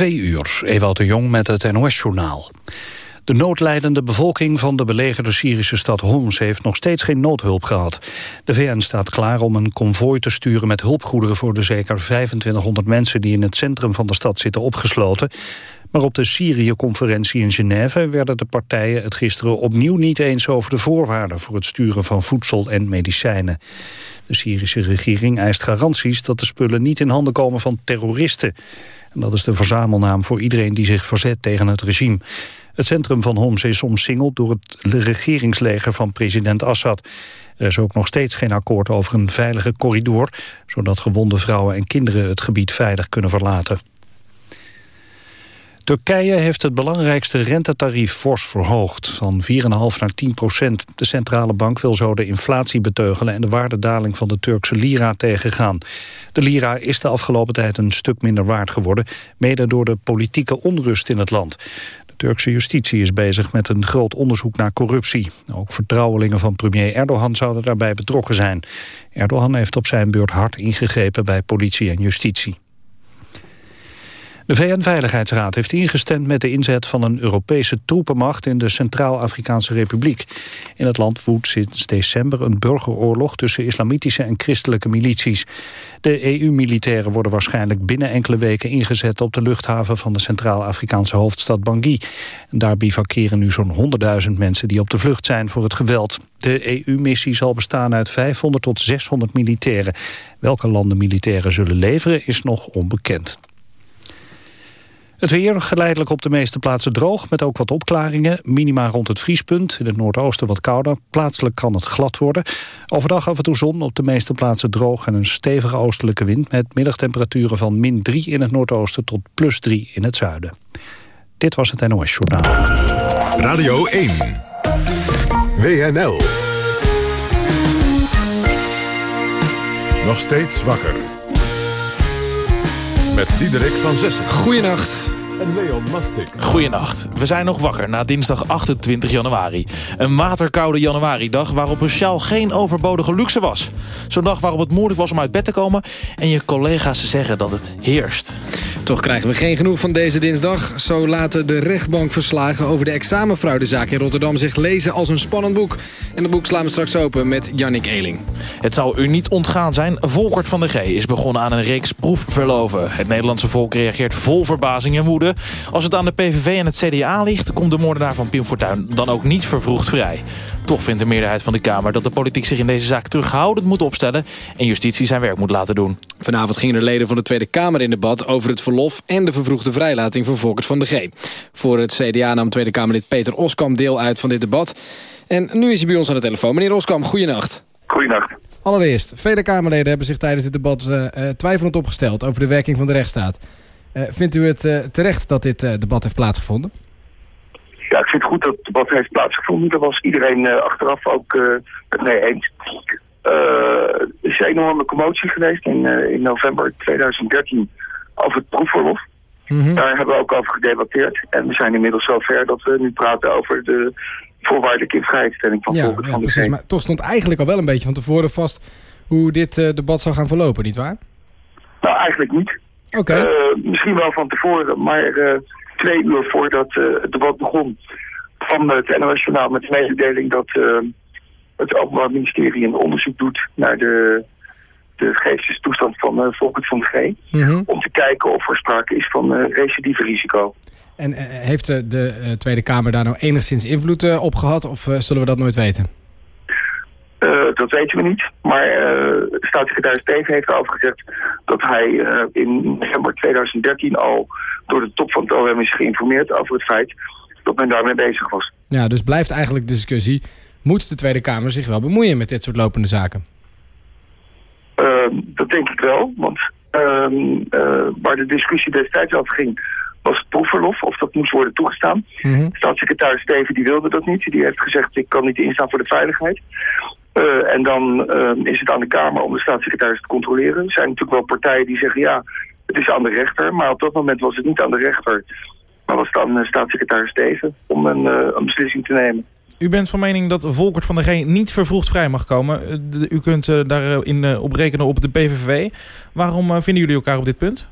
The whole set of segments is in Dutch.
Twee uur, Ewout de Jong met het NOS-journaal. De noodlijdende bevolking van de belegerde Syrische stad Homs... heeft nog steeds geen noodhulp gehad. De VN staat klaar om een konvooi te sturen met hulpgoederen... voor de zeker 2500 mensen die in het centrum van de stad zitten opgesloten. Maar op de Syrië-conferentie in Genève... werden de partijen het gisteren opnieuw niet eens over de voorwaarden... voor het sturen van voedsel en medicijnen. De Syrische regering eist garanties dat de spullen niet in handen komen van terroristen... En dat is de verzamelnaam voor iedereen die zich verzet tegen het regime. Het centrum van Homs is omsingeld door het regeringsleger van president Assad. Er is ook nog steeds geen akkoord over een veilige corridor... zodat gewonde vrouwen en kinderen het gebied veilig kunnen verlaten. Turkije heeft het belangrijkste rentetarief fors verhoogd, van 4,5 naar 10 procent. De centrale bank wil zo de inflatie beteugelen en de waardedaling van de Turkse lira tegengaan. De lira is de afgelopen tijd een stuk minder waard geworden, mede door de politieke onrust in het land. De Turkse justitie is bezig met een groot onderzoek naar corruptie. Ook vertrouwelingen van premier Erdogan zouden daarbij betrokken zijn. Erdogan heeft op zijn beurt hard ingegrepen bij politie en justitie. De VN-veiligheidsraad heeft ingestemd met de inzet van een Europese troepenmacht in de Centraal-Afrikaanse Republiek. In het land woedt sinds december een burgeroorlog tussen islamitische en christelijke milities. De EU-militairen worden waarschijnlijk binnen enkele weken ingezet op de luchthaven van de Centraal-Afrikaanse hoofdstad Bangui. daar bivakeren nu zo'n 100.000 mensen die op de vlucht zijn voor het geweld. De EU-missie zal bestaan uit 500 tot 600 militairen. Welke landen militairen zullen leveren is nog onbekend. Het weer geleidelijk op de meeste plaatsen droog, met ook wat opklaringen. Minima rond het vriespunt, in het noordoosten wat kouder. Plaatselijk kan het glad worden. Overdag af en toe zon, op de meeste plaatsen droog... en een stevige oostelijke wind met middagtemperaturen van min 3 in het noordoosten... tot plus 3 in het zuiden. Dit was het NOS Journaal. Radio 1. WNL. Nog steeds wakker met Diederik van Zessen. Goeienacht. En Leon Mastik. Goeienacht. We zijn nog wakker na dinsdag 28 januari. Een waterkoude januaridag waarop een sjaal geen overbodige luxe was. Zo'n dag waarop het moeilijk was om uit bed te komen... en je collega's zeggen dat het heerst. Toch krijgen we geen genoeg van deze dinsdag. Zo laten de rechtbankverslagen over de examenfraudezaak in Rotterdam zich lezen als een spannend boek. En het boek slaan we straks open met Jannik Eeling. Het zou u niet ontgaan zijn. Volkert van der G is begonnen aan een reeks proefverloven. Het Nederlandse volk reageert vol verbazing en woede. Als het aan de PVV en het CDA ligt, komt de moordenaar van Pim Fortuyn dan ook niet vervroegd vrij. Toch vindt de meerderheid van de Kamer dat de politiek zich in deze zaak terughoudend moet opstellen... en justitie zijn werk moet laten doen. Vanavond gingen de leden van de Tweede Kamer in debat over het verlof... en de vervroegde vrijlating van Volkert van de G. Voor het CDA nam Tweede Kamerlid Peter Oskam deel uit van dit debat. En nu is hij bij ons aan de telefoon. Meneer Oskam, goeienacht. Goeienacht. Allereerst, vele Kamerleden hebben zich tijdens dit debat uh, twijfelend opgesteld... over de werking van de rechtsstaat. Uh, vindt u het terecht dat dit debat heeft plaatsgevonden? Ja, ik vind het goed dat het debat heeft plaatsgevonden. Daar was iedereen achteraf ook het mee eens. Er is een enorme commotie geweest in, in november 2013 over het proefverlof. Mm -hmm. Daar hebben we ook over gedebatteerd. En we zijn inmiddels zover dat we nu praten over de voorwaardelijke invrijheidstelling van ja, van de precies, Maar toch stond eigenlijk al wel een beetje van tevoren vast hoe dit debat zou gaan verlopen, nietwaar? Nou, eigenlijk niet. Okay. misschien wel van tevoren, maar twee uur voordat uh, het debat begon kwam het NOS Journaal met de mededeling dat het Openbaar Ministerie een onderzoek doet naar de, de geestestoestand van uh, Volkert van de G. Mm -hmm. Om te kijken of er sprake is van uh, recidieve risico. En heeft de, de Tweede Kamer daar nou enigszins invloed op gehad of zullen we dat nooit weten? Dat weten we niet. Maar staatssecretaris Teven heeft erover gezegd dat hij in november 2013 al door de top van het OM is geïnformeerd over het feit dat men daarmee bezig was. Ja, dus blijft eigenlijk de discussie... moet de Tweede Kamer zich wel bemoeien met dit soort lopende zaken? Dat denk ik wel, want uh, waar de discussie destijds over ging... was het proefverlof, of dat moest worden toegestaan. Mm -hmm. Staatssecretaris Steven die wilde dat niet. Die heeft gezegd, ik kan niet instaan voor de veiligheid. En dan is het aan de Kamer om de staatssecretaris te controleren. Er zijn natuurlijk wel partijen die zeggen, ja, het is aan de rechter. Maar op dat moment was het niet aan de rechter... Maar was het aan staatssecretaris Steven om een, uh, een, beslissing te nemen. U bent van mening dat Volkert van der G niet vervroegd vrij mag komen. U kunt daarin op rekenen op de PVV. Waarom vinden jullie elkaar op dit punt?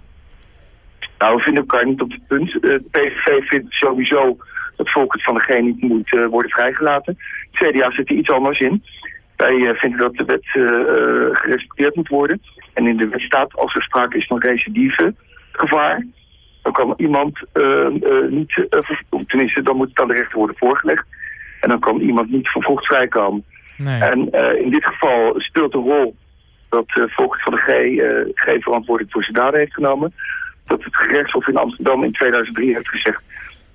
Nou, we vinden elkaar niet op het punt. De PVV vindt sowieso dat Volkert van de G niet moet worden vrijgelaten. Het CDA zit er iets anders in. Wij uh, vinden dat de wet gerespecteerd moet worden. En in de wet staat, als er sprake is van recidive gevaar... dan kan iemand niet, tenminste, dan moet het aan de rechter worden voorgelegd. En dan kan iemand niet vervolgd vrijkomen. Nee. En in dit geval speelt de rol dat uh, Volkert van de G uh, geen verantwoording voor zijn daden heeft genomen dat het gerechtshof in Amsterdam in 2003 heeft gezegd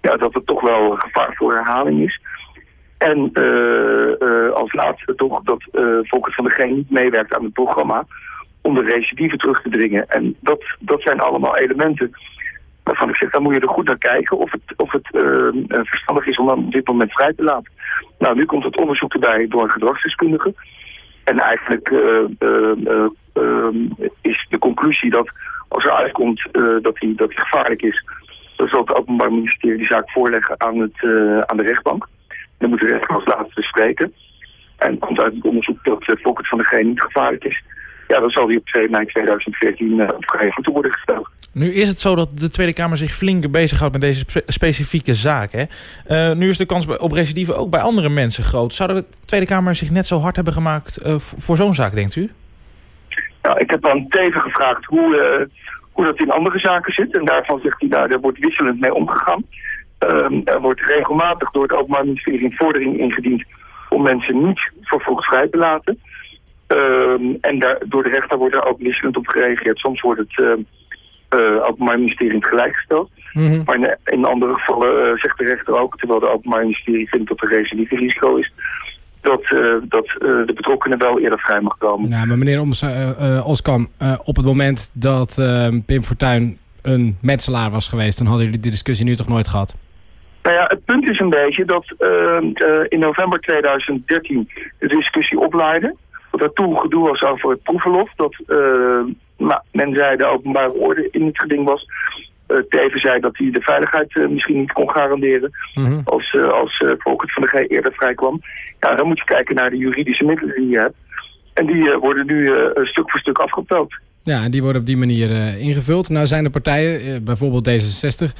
ja, dat het toch wel gevaar voor herhaling is. En uh, als laatste toch dat uh, Volkert van de Geen meewerkt aan het programma om de recidive terug te dringen. En dat, dat zijn allemaal elementen waarvan ik zeg, dan moet je er goed naar kijken of het, of het verstandig is om dan op dit moment vrij te laten. Nou, nu komt het onderzoek erbij door een gedragsdeskundige. En eigenlijk is de conclusie dat als er uitkomt dat, hij, dat gevaarlijk is, dan zal het Openbaar Ministerie die zaak voorleggen aan, het, aan de rechtbank. Dan moet de rechter als laatste spreken. En komt uit het onderzoek dat uh, Fokkert van de G niet gevaarlijk is. Ja, dan zal hij op 2 mei 2014 uh, op gegeven toe worden gesteld. Nu is het zo dat de Tweede Kamer zich flink bezighoudt met deze spe specifieke zaak. Hè? Uh, nu is de kans op recidive ook bij andere mensen groot. Zou de Tweede Kamer zich net zo hard hebben gemaakt uh, voor zo'n zaak, denkt u? Nou, ik heb aan Teven gevraagd hoe, hoe dat in andere zaken zit. En daarvan zegt hij, nou, daar wordt wisselend mee omgegaan. Um, er wordt regelmatig door het Openbaar Ministerie een vordering ingediend om mensen niet vervolgens vrij te laten. Um, en daar, door de rechter wordt daar ook wisselend op gereageerd. Soms wordt het uh, uh, Openbaar Ministerie in gelijk gesteld. Mm -hmm. Maar in, in, andere gevallen uh, zegt de rechter ook, terwijl de Openbaar Ministerie vindt dat er recidieve risico is, dat, uh, dat de betrokkenen wel eerder vrij mag komen. Nou, maar meneer Oms, Oskam, op het moment dat Pim Fortuyn een metselaar was geweest... dan hadden jullie die discussie nu toch nooit gehad? Nou ja, het punt is een beetje dat in november 2013 de discussie oplaaide. Dat er toen gedoe was over het proefverlof. Dat men zei de openbare orde in het geding was. Uh, Teven zei dat hij de veiligheid uh, misschien niet kon garanderen mm -hmm. als, uh, als Volkert van de G eerder vrijkwam. Ja, dan moet je kijken naar de juridische middelen die je hebt. En die worden nu stuk voor stuk afgepeld. Ja, en die worden op die manier ingevuld. Nou zijn de partijen, bijvoorbeeld D66,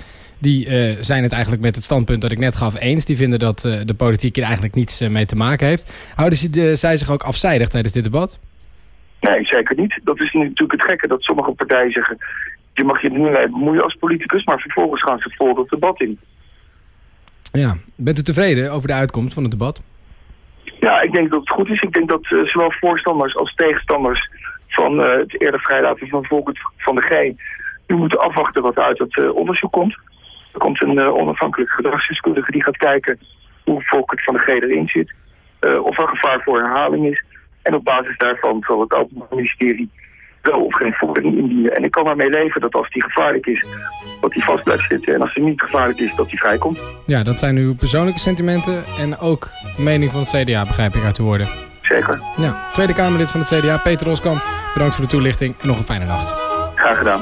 die zijn het eigenlijk met het standpunt dat ik net gaf eens. Die vinden dat de politiek hier eigenlijk niets mee te maken heeft. Houden ze, zij zich ook afzijdig tijdens dit debat? Nee, zeker niet. Dat is natuurlijk het gekke dat sommige partijen zeggen je mag je niet mee bemoeien als politicus, maar vervolgens gaan ze vol het debat in. Ja, bent u tevreden over de uitkomst van het debat? Ja, ik denk dat het goed is. Ik denk dat zowel voorstanders als tegenstanders van het eerder vrijlaten van Volkert van de G... nu moeten afwachten wat uit het onderzoek komt. Er komt een onafhankelijke gedragsdeskundige die gaat kijken hoe Volkert van de G erin zit. of er gevaar voor herhaling is. En op basis daarvan zal het Openbaar Ministerie wel of geen vordering indienen. En ik kan daarmee leven dat als die gevaarlijk is, dat die vast blijft zitten. En als die niet gevaarlijk is, dat die vrijkomt. Ja, dat zijn uw persoonlijke sentimenten en ook de mening van het CDA, begrijp ik uit te woorden. Zeker. Ja, Tweede Kamerlid van het CDA, Peter Oskamp. Bedankt voor de toelichting en nog een fijne nacht. Graag gedaan.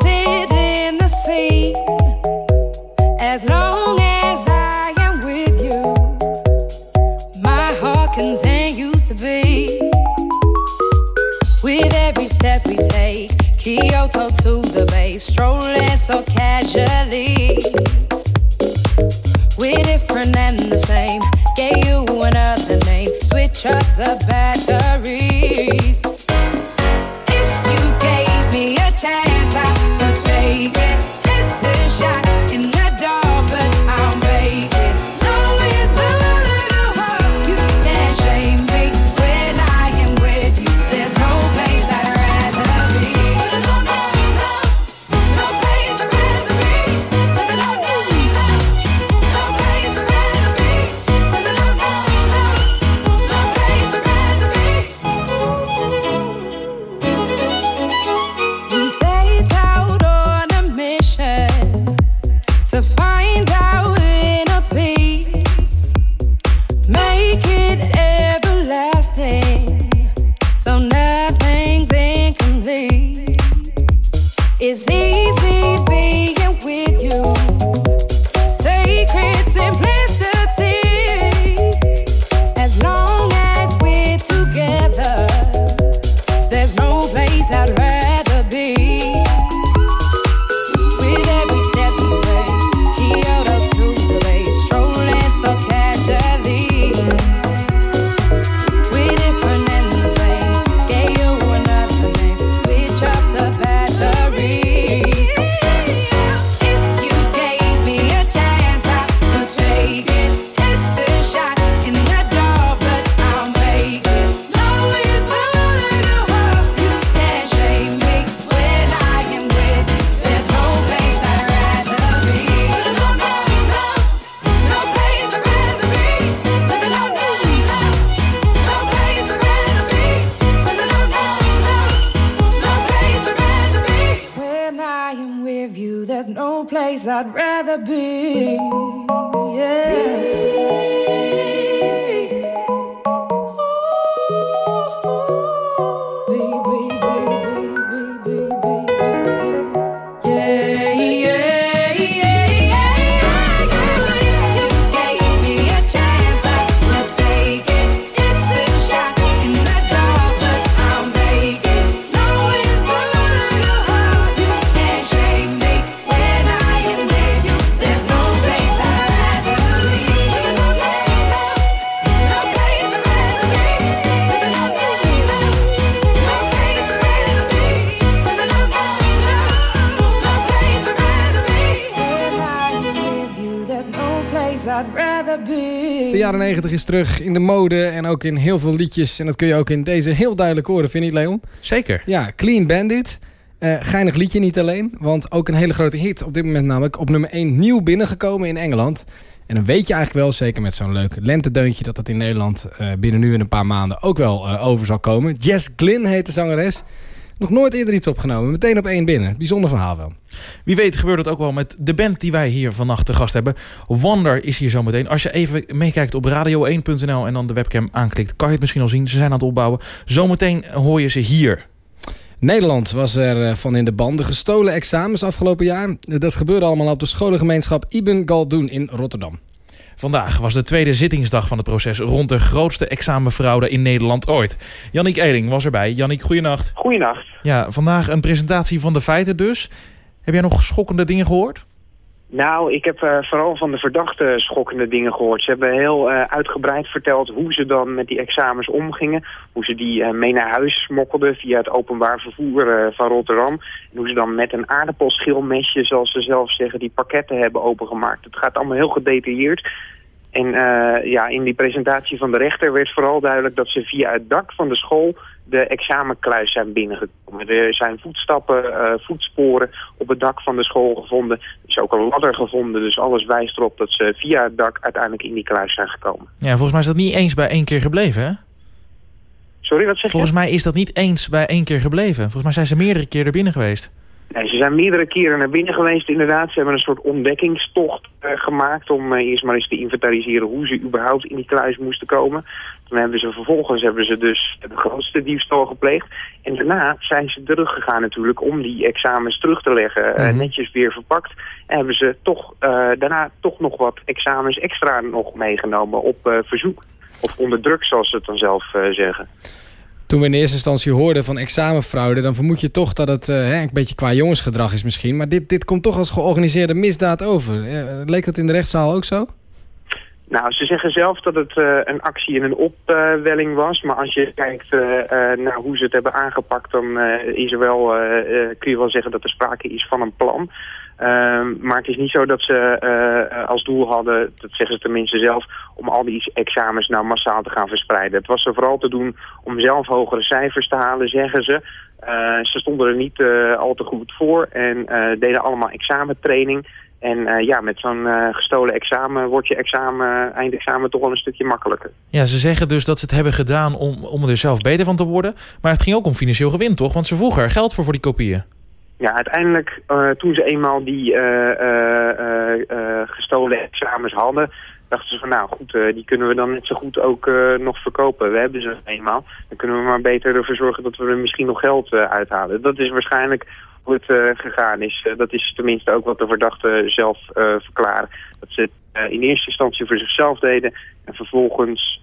Kyoto to the bay, strolling so casually. We're different and the same. Gave you another name. Switch up the batteries. 90 is terug in de mode en ook in heel veel liedjes. En dat kun je ook in deze heel duidelijk horen, vind je niet, Leon? Zeker. Ja, Clean Bandit. Eh geinig liedje niet alleen, want ook een hele grote hit. Op dit moment namelijk op nummer 1 nieuw binnengekomen in Engeland. En dan weet je eigenlijk wel, zeker met zo'n leuk lentedeuntje... dat dat in Nederland eh, binnen nu en een paar maanden ook wel eh, over zal komen. Jess Glynn heet de zangeres. Nog nooit eerder iets opgenomen. Meteen op één binnen. Bijzonder verhaal wel. Wie weet gebeurt het ook wel met de band die wij hier vannacht te gast hebben. Wonder is hier zometeen. Als je even meekijkt op radio1.nl en dan de webcam aanklikt... kan je het misschien al zien. Ze zijn aan het opbouwen. Zometeen hoor je ze hier. Nederland was er eh, van in de banden. Gestolen examens afgelopen jaar. Dat gebeurde allemaal op de scholengemeenschap Ibn Galdoen in Rotterdam. Vandaag was de tweede zittingsdag van het proces... rond de grootste examenfraude in Nederland ooit. Janniek Eling was erbij. Janniek, goeienacht. Goeienacht. Ja, vandaag een presentatie van de feiten dus. Heb jij nog schokkende dingen gehoord? Nou, ik heb eh, vooral van de verdachten schokkende dingen gehoord. Ze hebben heel eh, uitgebreid verteld hoe ze dan met die examens omgingen. Hoe ze die eh, mee naar huis smokkelden via het openbaar vervoer van Rotterdam. En hoe ze dan met een aardappelschilmesje, zoals ze zelf zeggen, die pakketten hebben opengemaakt. Het gaat allemaal heel gedetailleerd. En eh, ja, in die presentatie van de rechter werd vooral duidelijk dat ze via het dak van de school de examenkluis zijn binnengekomen. Er zijn voetstappen, eh, voetsporen op het dak van de school gevonden. Er is ook een ladder gevonden, dus alles wijst erop dat ze via het dak uiteindelijk in die kluis zijn gekomen. Ja, volgens mij is dat niet eens bij één keer gebleven, hè? Sorry, wat zeg je? Volgens mij is dat niet eens bij één keer gebleven. Volgens mij zijn ze meerdere keer er binnen geweest. Nee, ze zijn meerdere keren naar binnen geweest inderdaad. Ze hebben een soort ontdekkingstocht eh, gemaakt om eh, eerst maar eens te inventariseren hoe ze überhaupt in die kluis moesten komen. Toen hebben ze vervolgens hebben ze dus de grootste diefstal gepleegd. En daarna zijn ze teruggegaan natuurlijk om die examens terug te leggen. eh, Mhm. netjes weer verpakt. En hebben ze toch daarna toch nog wat examens extra nog meegenomen op verzoek. Of onder druk zoals ze het dan zelf zeggen. Toen we in eerste instantie hoorden van examenfraude... dan vermoed je toch dat het eh, een beetje qua jongensgedrag is misschien. Maar dit, dit komt toch als georganiseerde misdaad over. Eh, leek dat in de rechtszaal ook zo? Nou, ze zeggen zelf dat het eh, een actie en een opwelling was. Maar als je kijkt naar hoe ze het hebben aangepakt... dan is er wel, kun je wel zeggen dat er sprake is van een plan. Ehm, maar het is niet zo dat ze eh, als doel hadden, dat zeggen ze tenminste zelf... om al die examens nou massaal te gaan verspreiden. Het was er vooral te doen om zelf hogere cijfers te halen, zeggen ze. Eh, ze stonden er niet eh, al te goed voor en deden allemaal examentraining... En ja, met zo'n gestolen examen wordt je examen, eindexamen toch wel een stukje makkelijker. Ja, ze zeggen dus dat ze het hebben gedaan om, om er zelf beter van te worden. Maar het ging ook om financieel gewin, toch? Want ze vroegen er geld voor voor die kopieën. Ja, uiteindelijk eh, toen ze eenmaal die eh, eh, gestolen examens hadden, dachten ze van nou goed, die kunnen we dan net zo goed ook nog verkopen. We hebben ze eenmaal. Dan kunnen we maar beter ervoor zorgen dat we er misschien nog geld uithalen. Dat is waarschijnlijk eh, gegaan is. Eh, dat is tenminste ook wat de verdachten zelf eh, verklaren. Dat ze het in eerste instantie voor zichzelf deden en vervolgens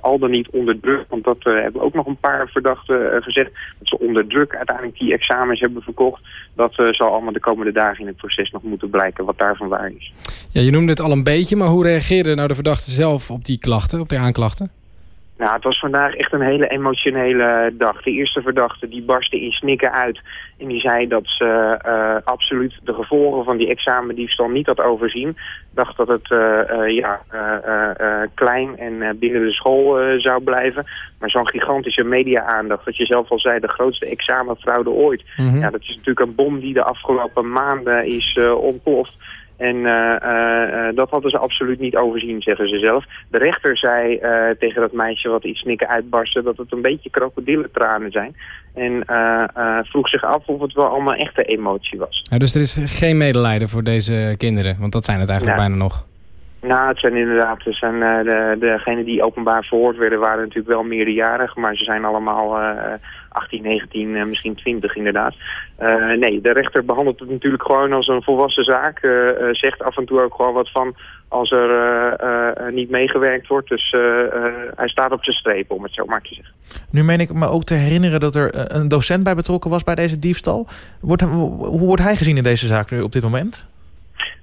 al dan niet onder druk, want dat hebben ook nog een paar verdachten gezegd, dat ze onder druk uiteindelijk die examens hebben verkocht. Dat zal allemaal de komende dagen in het proces nog moeten blijken wat daarvan waar is. Ja, je noemde het al een beetje, maar hoe reageerde nou de verdachte zelf op die klachten, op die aanklachten? Nou, het was vandaag echt een hele emotionele dag. De eerste verdachte die barstte in snikken uit. En die zei dat ze eh, absoluut de gevolgen van die examendiefstal niet had overzien. Dacht dat het eh, eh, ja, klein en binnen de school zou blijven. Maar zo'n gigantische media-aandacht, wat je zelf al zei, de grootste examenfraude ooit. Mhm. Ja, dat is natuurlijk een bom die de afgelopen maanden is ontploft. En eh, dat hadden ze absoluut niet overzien, zeggen ze zelf. De rechter zei tegen dat meisje wat iets snikken uitbarstte... dat het een beetje krokodillentranen zijn. En vroeg zich af of het wel allemaal echte emotie was. Ja, dus er is geen medelijden voor deze kinderen, want dat zijn het eigenlijk Ja. bijna nog. Nou, het zijn inderdaad, het zijn, eh, de, degenen die openbaar verhoord werden waren natuurlijk wel meerderjarig, maar ze zijn allemaal eh 18, 19, eh, misschien 20 inderdaad. Eh, nee, de rechter behandelt het natuurlijk gewoon als een volwassen zaak. eh, zegt af en toe ook gewoon wat van als er niet meegewerkt wordt. Dus hij staat op zijn streep, om het zo maar te zeggen. Nu meen ik me ook te herinneren dat er een docent bij betrokken was bij deze diefstal. Wordt, hoe wordt hij gezien in deze zaak nu op dit moment?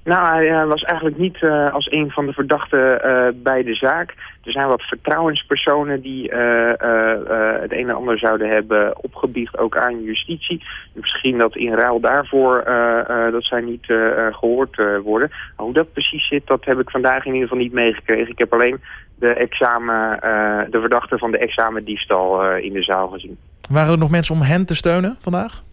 Nou, hij eh, was eigenlijk niet eh, als een van de verdachten eh, bij de zaak. Er zijn wat vertrouwenspersonen die het een en ander zouden hebben opgebiecht, ook aan justitie. Misschien dat in ruil daarvoor dat zij niet eh, eh, gehoord eh, worden. Hoe dat precies zit, dat heb ik vandaag in ieder geval niet meegekregen. Ik heb alleen de, examen, de verdachte van de examendiefstal in de zaal gezien. Waren er nog mensen om hen te steunen vandaag?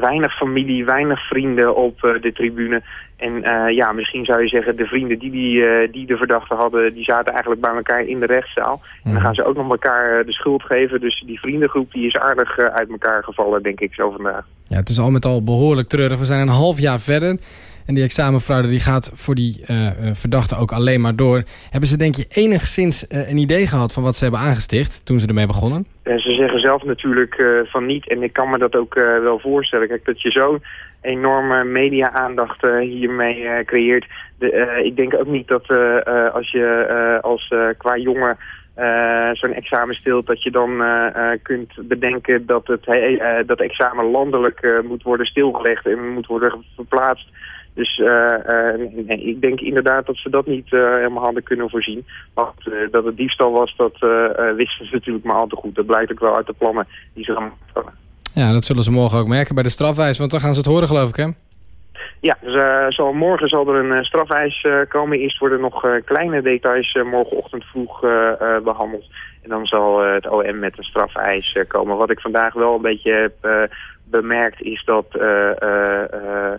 Weinig familie, weinig vrienden op eh, de tribune. En eh, ja, misschien zou je zeggen, de vrienden die, die, eh, die de verdachte hadden, die zaten eigenlijk bij elkaar in de rechtszaal. En dan gaan ze ook nog elkaar de schuld geven. Dus die vriendengroep die is aardig uit elkaar gevallen, denk ik, zo vandaag. Ja, het is al met al behoorlijk treurig. We zijn een half jaar verder. En die examenfraude die gaat voor die eh eh, verdachten ook alleen maar door. Hebben ze denk je enigszins eh, een idee gehad van wat ze hebben aangesticht toen ze ermee begonnen? En ze zeggen zelf natuurlijk van niet. En ik kan me dat ook wel voorstellen. Kijk, dat je zo'n enorme media-aandacht hiermee creëert. De, ik denk ook niet dat als je als qua jongen zo'n examen stilt... dat je dan kunt bedenken dat het dat examen landelijk moet worden stilgelegd... en moet worden verplaatst. Dus eh, eh, ik denk inderdaad dat ze dat niet eh, helemaal hadden kunnen voorzien. Eh, dat het diefstal was, dat wisten ze natuurlijk maar al te goed. Dat blijkt ook wel uit de plannen die ze gemaakt hadden. Ja, dat zullen ze morgen ook merken bij de strafwijs. Want dan gaan ze het horen geloof ik hè? Ja, dus, zal, morgen zal er een eh, strafeis komen. Eerst worden nog kleine details morgenochtend vroeg eh, eh, behandeld. En dan zal het OM met een strafeis komen. Wat ik vandaag wel een beetje heb bemerkt is dat... eh,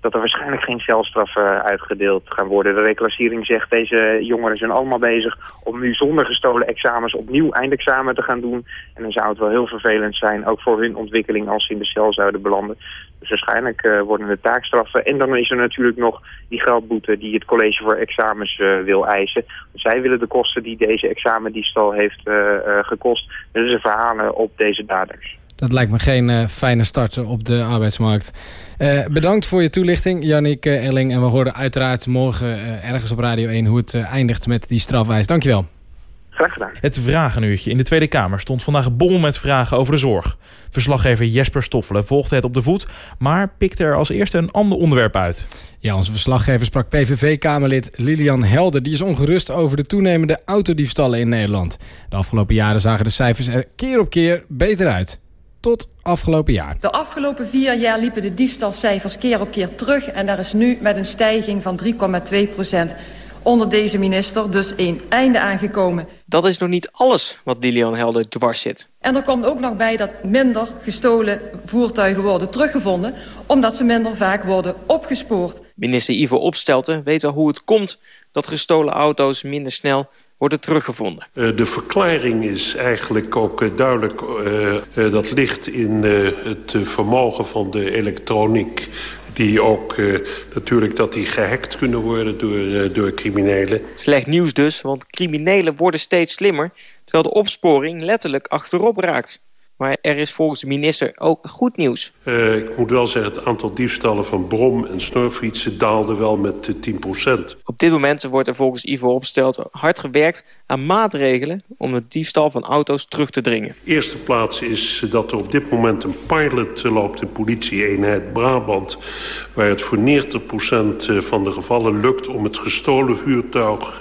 dat er waarschijnlijk geen celstraffen uitgedeeld gaan worden. De reclassering zegt deze jongeren zijn allemaal bezig om nu zonder gestolen examens opnieuw eindexamen te gaan doen. En dan zou het wel heel vervelend zijn, ook voor hun ontwikkeling als ze in de cel zouden belanden. Dus waarschijnlijk eh, worden de taakstraffen. En dan is er natuurlijk nog die geldboete die het college voor examens eh, wil eisen. Zij willen de kosten die deze examendiefstal heeft eh, eh, gekost. Dus ze verhalen op deze daders. Dat lijkt me geen eh, fijne start op de arbeidsmarkt. Eh, bedankt voor je toelichting, Jannik eh, Elling. En we horen uiteraard morgen eh, ergens op Radio 1 hoe het eh, eindigt met die strafwijs. Dankjewel. Graag gedaan. Het Vragenuurtje. In de Tweede Kamer stond vandaag bol met vragen over de zorg. Verslaggever Jesper Stoffelen volgde het op de voet... maar pikte er als eerste een ander onderwerp uit. Ja, onze verslaggever sprak PVV-Kamerlid Lilian Helder. Die is ongerust over de toenemende autodiefstallen in Nederland. De afgelopen jaren zagen de cijfers er keer op keer beter uit. Tot afgelopen jaar. De afgelopen vier jaar liepen de diefstalcijfers keer op keer terug... en daar is nu met een stijging van 3,2 procent onder deze minister dus een einde aangekomen. Dat is nog niet alles wat Lilian Helder dwars zit. En er komt ook nog bij dat minder gestolen voertuigen worden teruggevonden... omdat ze minder vaak worden opgespoord. Minister Ivo Opstelten weet wel hoe het komt dat gestolen auto's minder snel worden teruggevonden. Uh, de verklaring is eigenlijk ook uh, duidelijk. Uh, dat ligt in het vermogen van de elektroniek die ook uh, natuurlijk dat die gehackt kunnen worden door, uh, door criminelen. Slecht nieuws dus, want criminelen worden steeds slimmer... terwijl de opsporing letterlijk achterop raakt. Maar er is volgens de minister ook goed nieuws. Uh, ik moet wel zeggen, het aantal diefstallen van brom- en snorfietsen daalde wel met 10%. Op dit moment wordt er volgens Ivo Opstelt hard gewerkt aan maatregelen... om de diefstal van auto's terug te dringen. Eerste plaats is dat er op dit moment een pilot loopt... in politie-eenheid Brabant... waar het voor 90% van de gevallen lukt om het gestolen vuurtuig...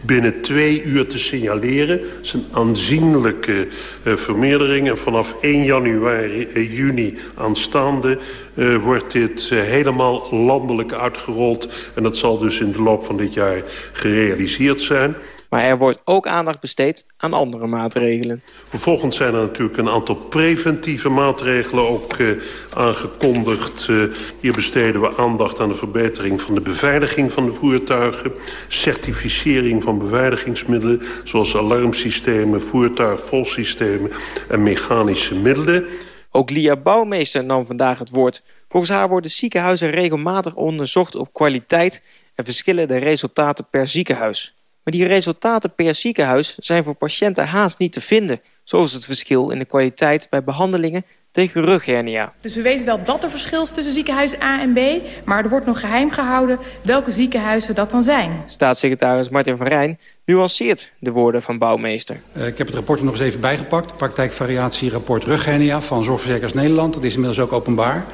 binnen twee uur te signaleren. Dat is een aanzienlijke vermeerdering. En vanaf 1 januari, juni aanstaande... Uh, wordt dit uh, helemaal landelijk uitgerold. En dat zal dus in de loop van dit jaar gerealiseerd zijn. Maar er wordt ook aandacht besteed aan andere maatregelen. Vervolgens zijn er natuurlijk een aantal preventieve maatregelen ook uh, aangekondigd. Uh, hier besteden we aandacht aan de verbetering van de beveiliging van de voertuigen. Certificering van beveiligingsmiddelen zoals alarmsystemen, voertuigvolsystemen en mechanische middelen. Ook Lia Bouwmeester nam vandaag het woord. Volgens haar worden ziekenhuizen regelmatig onderzocht op kwaliteit... en verschillen de resultaten per ziekenhuis. Maar die resultaten per ziekenhuis zijn voor patiënten haast niet te vinden. Zoals het verschil in de kwaliteit bij behandelingen tegen rughernia. Dus we weten wel dat er verschil is tussen ziekenhuis A en B... maar er wordt nog geheim gehouden welke ziekenhuizen dat dan zijn. Staatssecretaris Martin van Rijn nuanceert de woorden van bouwmeester. Uh, ik heb het rapport er nog eens even bijgepakt. Praktijkvariatierapport rughernia van Zorgverzekers Nederland. Dat is inmiddels ook openbaar.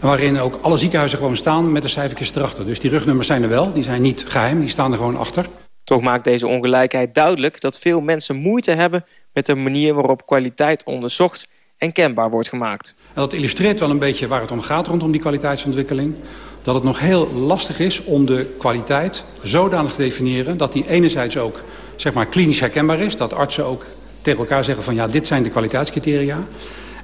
Waarin ook alle ziekenhuizen gewoon staan met de cijfertjes erachter. Dus die rugnummers zijn er wel, die zijn niet geheim, die staan er gewoon achter. Toch maakt deze ongelijkheid duidelijk dat veel mensen moeite hebben... met de manier waarop kwaliteit onderzocht en kenbaar wordt gemaakt. En dat illustreert wel een beetje waar het om gaat rondom die kwaliteitsontwikkeling. Dat het nog heel lastig is om de kwaliteit zodanig te definiëren... dat die enerzijds ook zeg maar, klinisch herkenbaar is. Dat artsen ook tegen elkaar zeggen van ja, dit zijn de kwaliteitscriteria.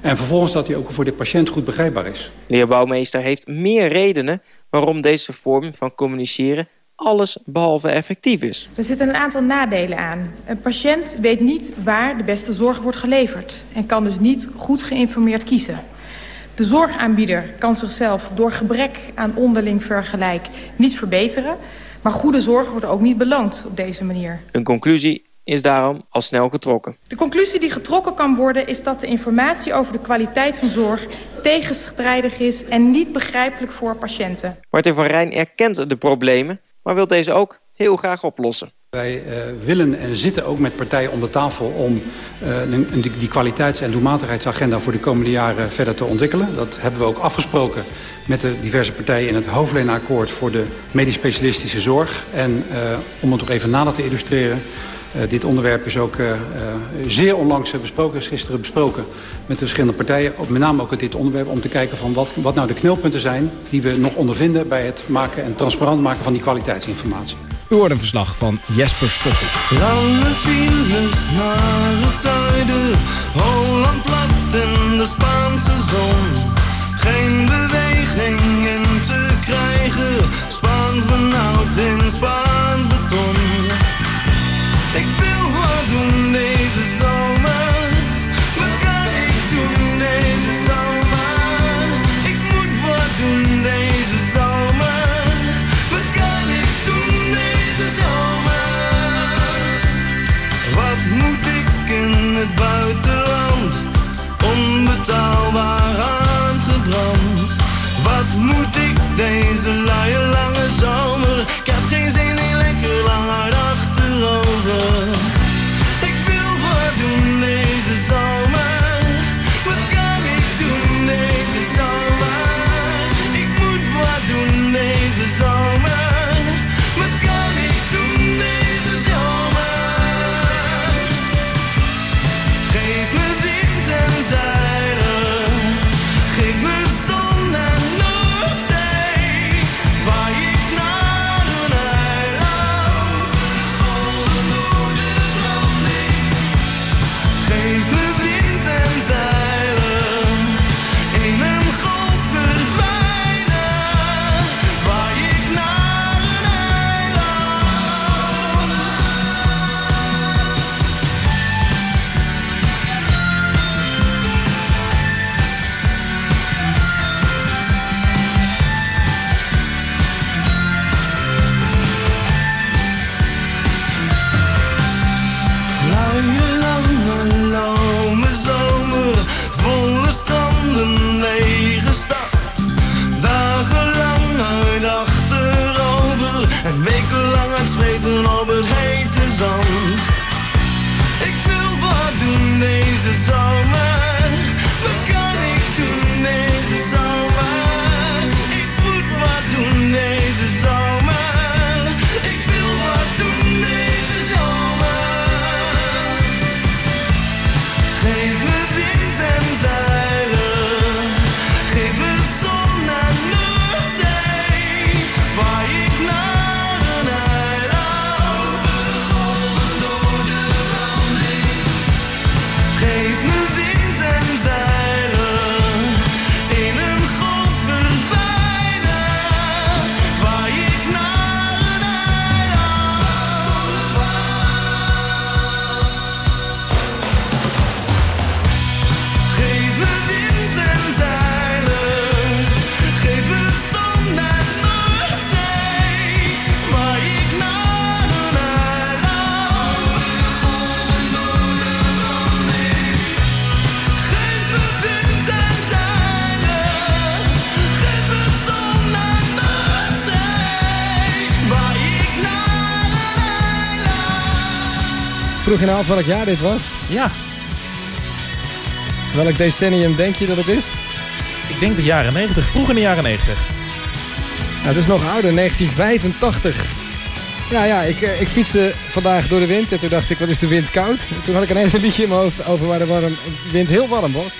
En vervolgens dat die ook voor de patiënt goed begrijpbaar is. Leerbouwmeester heeft meer redenen waarom deze vorm van communiceren alles behalve effectief is. Er zitten een aantal nadelen aan. Een patiënt weet niet waar de beste zorg wordt geleverd... en kan dus niet goed geïnformeerd kiezen. De zorgaanbieder kan zichzelf door gebrek aan onderling vergelijk niet verbeteren... maar goede zorg wordt ook niet beloond op deze manier. Een conclusie is daarom al snel getrokken. De conclusie die getrokken kan worden is dat de informatie over de kwaliteit van zorg tegenstrijdig is en niet begrijpelijk voor patiënten. Martin van Rijn erkent de problemen, maar wil deze ook heel graag oplossen. Wij uh, willen en zitten ook met partijen om de tafel om uh, die, die kwaliteits- en doelmatigheidsagenda voor de komende jaren verder te ontwikkelen. Dat hebben we ook afgesproken met de diverse partijen in het hoofdleenakkoord voor de medisch specialistische zorg. En uh, om het nog even nader te illustreren, dit onderwerp is ook uh, uh, zeer onlangs besproken, is gisteren besproken met de verschillende partijen. Ook, met name ook dit onderwerp om te kijken van wat, wat nou de knelpunten zijn die we nog ondervinden bij het maken en transparant maken van die kwaliteitsinformatie. U hoort een verslag van Jesper Stoffel. Lange files naar het zuiden, Holland plat in de Spaanse zon. Geen beweging in te krijgen, Spaans benauwd in Spaans beton. Deze luie lange zomer? Ik heb vroeg nou af welk jaar dit was? Ja. Welk decennium denk je dat het is? Ik denk de jaren 90, vroeg in de jaren 90. Nou, het is nog ouder, 1985. Ja, ja, ik, eh, ik fietste vandaag door de wind en toen dacht ik, wat is de wind koud? En toen had ik ineens een liedje in mijn hoofd over waar de warm, wind heel warm was.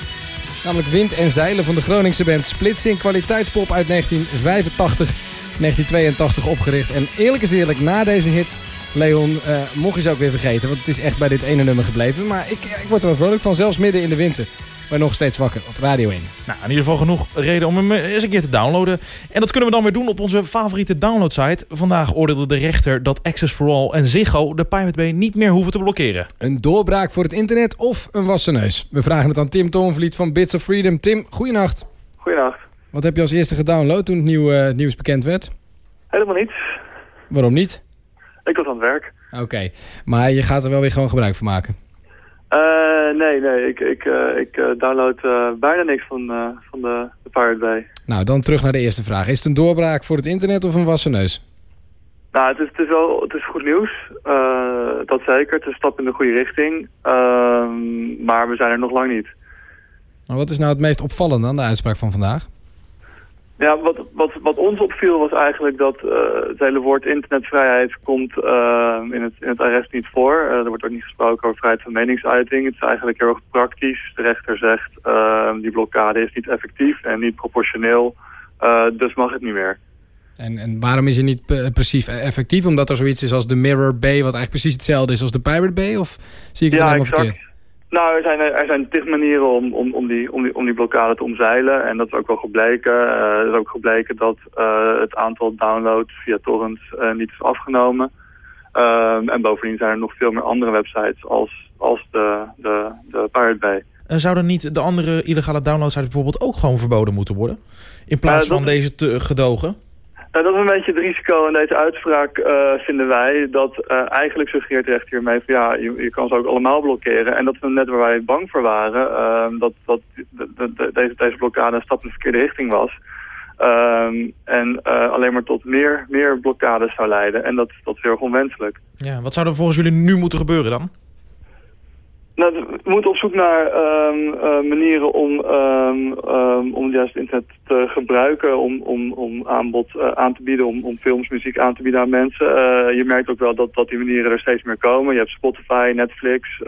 Namelijk Wind en Zeilen van de Groningse band Splitsing. Kwaliteitspop uit 1985, 1982 opgericht. En eerlijk is eerlijk, na deze hit, Leon, eh, mocht je ze ook weer vergeten. Want het is echt bij dit ene nummer gebleven. Maar ik, ik word er wel vrolijk van, zelfs midden in de winter. Maar nog steeds wakker op Radio 1. Nou, in ieder geval genoeg reden om hem eh, eens een keer te downloaden. En dat kunnen we dan weer doen op onze favoriete downloadsite. Vandaag oordeelde de rechter dat Access for All en Ziggo de Pirate Bay niet meer hoeven te blokkeren. Een doorbraak voor het internet of een wassen neus? We vragen het aan Tim Toonvliet van Bits of Freedom. Tim, goeienacht. Goedenacht. Wat heb je als eerste gedownload toen het, nieuw, eh, het nieuws bekend werd? Helemaal niets. Waarom niet? Ik was aan het werk. Oké, maar je gaat er wel weer gewoon gebruik van maken. Eh, nee, nee. Ik, ik, eh, ik eh, download bijna niks van, van de, de Pirate Bay. Nou, dan terug naar de eerste vraag. Is het een doorbraak voor het internet of een wassen neus? Nou, het is, het is wel het is goed nieuws. Dat zeker. Het is een stap in de goede richting. Ehm, maar we zijn er nog lang niet. Maar wat is nou het meest opvallende aan de uitspraak van vandaag? Ja, wat, wat, wat ons opviel was eigenlijk dat eh, het hele woord internetvrijheid komt eh, in, het, in het arrest niet voor. Eh, er wordt ook niet gesproken over vrijheid van meningsuiting. Het is eigenlijk heel erg praktisch. De rechter zegt die blokkade is niet effectief en niet proportioneel. Dus mag het niet meer. En, en waarom is het niet precies effectief? Omdat er zoiets is als de Mirror Bay, wat eigenlijk precies hetzelfde is als de Pirate Bay? Of zie ik het ja, helemaal exact. verkeerd? Nou, er zijn, er zijn tig manieren om, om, om, die, om, die, om die blokkade te omzeilen. En dat is ook wel gebleken. Uh, er is ook gebleken dat uh, het aantal downloads via torrents uh, niet is afgenomen. Um, en bovendien zijn er nog veel meer andere websites als, als de, de, de Pirate Bay. En zouden niet de andere illegale downloads bijvoorbeeld ook gewoon verboden moeten worden? In plaats van deze te gedogen? Nou, dat is een beetje het risico in deze uitspraak, uh, vinden wij. Dat uh, eigenlijk suggereert de rechter hiermee van ja, je, je, kan ze ook allemaal blokkeren. En dat is net waar wij bang voor waren. Uh, dat dat de, de, de, deze, deze blokkade een stap in de verkeerde richting was. Um, en alleen maar tot meer, meer blokkades zou leiden. En dat, dat is heel erg onwenselijk. Ja, wat zou er volgens jullie nu moeten gebeuren dan? Nou, we moeten op zoek naar um, uh, manieren om, um, um, om juist internet te gebruiken, om, om, om aanbod uh, aan te bieden, om, om films, muziek aan te bieden aan mensen. Uh, je merkt ook wel dat, dat die manieren er steeds meer komen. Je hebt Spotify, Netflix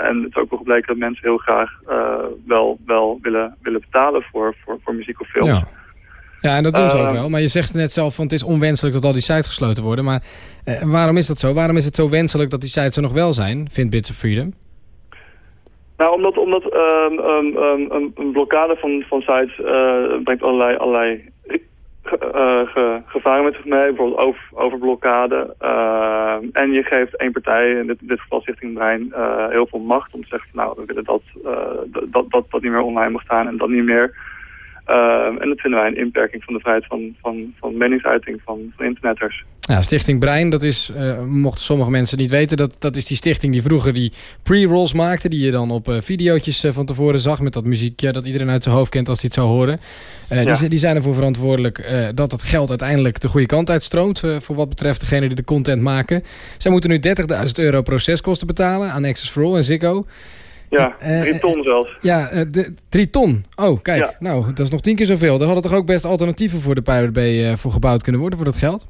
en het is ook wel gebleken dat mensen heel graag wel, wel willen, willen betalen voor, voor, voor muziek of films. Ja. Ja, en dat doen ze ook wel. Maar je zegt net zelf van het is onwenselijk dat al die sites gesloten worden. Maar waarom is dat zo? Waarom is het zo wenselijk dat die sites er nog wel zijn, vindt Bits of Freedom? Nou, omdat, omdat um, een blokkade van, van sites uh, brengt allerlei, allerlei uh, ge, gevaren met zich mee. Bijvoorbeeld over, overblokkade. Uh, en je geeft één partij, in dit, geval Stichting Brein, heel veel macht. Om te zeggen, nou, we willen dat, dat, dat dat niet meer online mag staan en dat niet meer. En dat vinden wij een inperking van de vrijheid van, van, van meningsuiting van, van internetters. Ja, Stichting Brein, dat is, uh, mochten sommige mensen niet weten... Dat, dat is die stichting die vroeger die pre-rolls maakte... die je dan op uh, videootjes uh, van tevoren zag... met dat muziekje dat iedereen uit zijn hoofd kent als hij het zou horen. Ja. die, die, zijn ervoor verantwoordelijk dat het geld uiteindelijk de goede kant uitstroomt... voor wat betreft degene die de content maken. Zij moeten nu 30.000 euro proceskosten betalen aan Access for All en Ziggo... Ja, drie ton zelfs. Ja, de, drie ton. Oh, kijk. Ja. Nou, dat is nog tien keer zoveel. Daar hadden toch ook best alternatieven voor de Pirate Bay voor gebouwd kunnen worden... voor dat geld?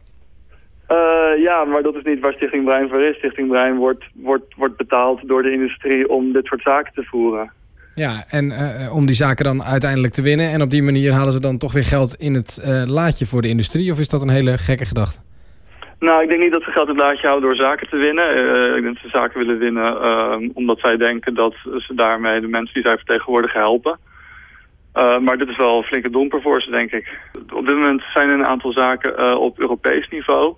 Uh, ja, maar dat is niet waar Stichting Brein voor is. Stichting Brein wordt, wordt, wordt betaald door de industrie om dit soort zaken te voeren. Ja, en uh, om die zaken dan uiteindelijk te winnen. En op die manier halen ze dan toch weer geld in het uh, laadje voor de industrie? Of is dat een hele gekke gedachte? Nou, ik denk niet dat ze geld het laadje houden door zaken te winnen. ik denk dat ze zaken willen winnen omdat zij denken dat ze daarmee de mensen die zij vertegenwoordigen helpen. Uh, maar dit is wel een flinke domper voor ze, denk ik. Op dit moment zijn er een aantal zaken uh, op Europees niveau.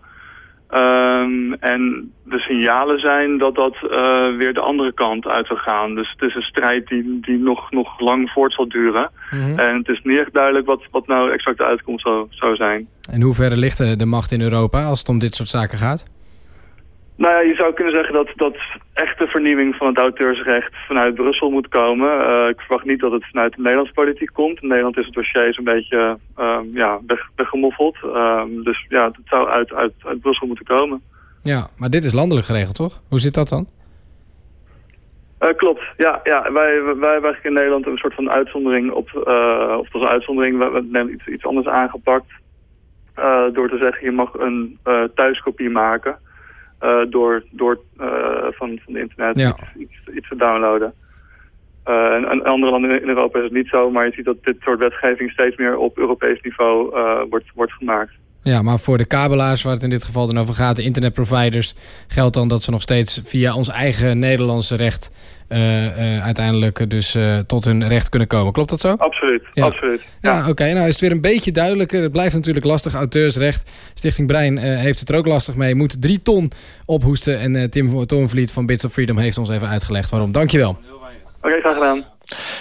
Um, en de signalen zijn dat dat uh, weer de andere kant uit zal gaan. Dus het is een strijd die, die nog, nog lang voort zal duren. Mm -hmm. En het is niet echt duidelijk wat, wat nou exact de uitkomst zou, zou zijn. En hoe ver ligt de macht in Europa als het om dit soort zaken gaat? Nou ja, je zou kunnen zeggen dat, dat echte vernieuwing van het auteursrecht vanuit Brussel moet komen. Uh, ik verwacht niet dat het vanuit de Nederlandse politiek komt. In Nederland is het dossier zo'n beetje uh, ja, weg, weggemoffeld. Uh, dus ja, het zou uit, uit, uit Brussel moeten komen. Ja, maar dit is landelijk geregeld, toch? Hoe zit dat dan? Eh, klopt, ja. ja wij, wij hebben eigenlijk in Nederland een soort van uitzondering op, uh, of als uitzondering, we, we hebben iets, iets anders aangepakt. Door te zeggen, je mag een thuiskopie maken door, door van, van de internet Ja. iets, iets, iets te downloaden. en in andere landen in Europa is het niet zo, maar je ziet dat dit soort wetgeving steeds meer op Europees niveau wordt, wordt gemaakt. Ja, maar voor de kabelaars, waar het in dit geval dan over gaat, de internetproviders, geldt dan dat ze nog steeds via ons eigen Nederlandse recht uh, uh, uiteindelijk dus uh, tot hun recht kunnen komen. Klopt dat zo? Absoluut, Ja. absoluut. Ja, oké. Nou is het weer een beetje duidelijker. Het blijft natuurlijk lastig. Auteursrecht. Stichting Brein eh, heeft het er ook lastig mee. Moet drie ton ophoesten. En eh, Tim Torenvliet van Bits of Freedom heeft ons even uitgelegd waarom. Dankjewel. Oké, graag gedaan.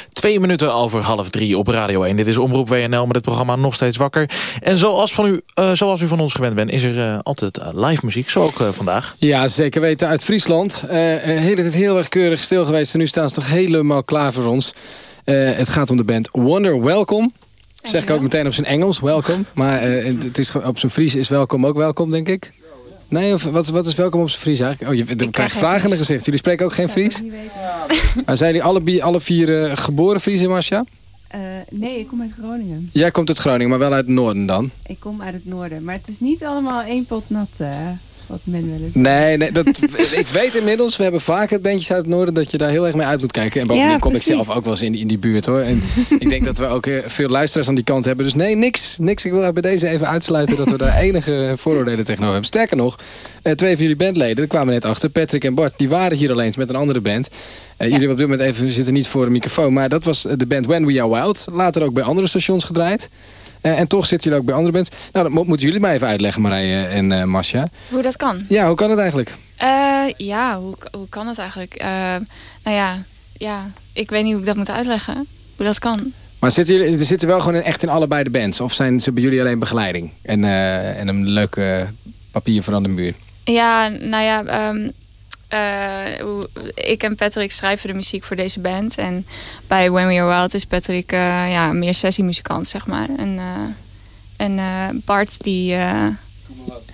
Twee minuten over half drie op Radio 1. Dit is Omroep WNL met het programma Nog Steeds Wakker. En zoals, van u, uh, zoals u van ons gewend bent, is er uh, altijd uh, live muziek. Zo ook vandaag. Ja, zeker weten. Uit Friesland. Uh, hele tijd heel erg keurig stil geweest. En nu staan ze toch helemaal klaar voor ons. het gaat om de band Wonder Welcome. Zeg ik ook meteen op zijn Engels, welkom. Maar het is, op zijn Fries is welkom ook welkom, denk ik. Nee, of wat, wat is welkom op zijn Fries eigenlijk? Oh, je krijgt vragen in de gezicht. Jullie spreken ook geen Fries? Maar zijn jullie alle, alle vier uh, geboren Friese, Marcia? Uh, nee, ik kom uit Groningen. Jij komt uit Groningen, maar wel uit het noorden dan? Ik kom uit het noorden, maar het is niet allemaal één pot nat, uh, wat men wel eens Nee, nee dat, ik weet inmiddels, we hebben vaker bandjes uit het noorden... dat je daar heel erg mee uit moet kijken. En bovendien ja, kom ik zelf ook wel eens in die, in die buurt, hoor. En ik denk dat we ook veel luisteraars aan die kant hebben. Dus nee, niks. niks. Ik wil bij deze even uitsluiten dat we daar enige vooroordelen tegenover hebben. Sterker nog, uh, twee van jullie bandleden, daar kwamen we net achter... Patrick en Bart, die waren hier al eens met een andere band... Uh, ja. Jullie op dit moment even zitten niet voor een microfoon... maar dat was de band When We Are Wild. Later ook bij andere stations gedraaid. Uh, en toch zitten jullie ook bij andere bands. Nou, dat moeten jullie mij even uitleggen, Marije en uh, Masja. Hoe dat kan? Ja, hoe kan het eigenlijk? Uh, ja, hoe, hoe kan het eigenlijk? nou ja, ja, ik weet niet hoe ik dat moet uitleggen. Hoe dat kan. Maar zitten jullie er zitten wel gewoon in, echt in allebei de bands? Of zijn ze bij jullie alleen begeleiding? En, en een leuke papier van aan de muur? Ja, nou ja... Um, uh, ik en Patrick schrijven de muziek voor deze band. En bij When We Are Wild is Patrick uh, ja, meer sessiemuzikant, zeg maar. En, uh, en Bart, die,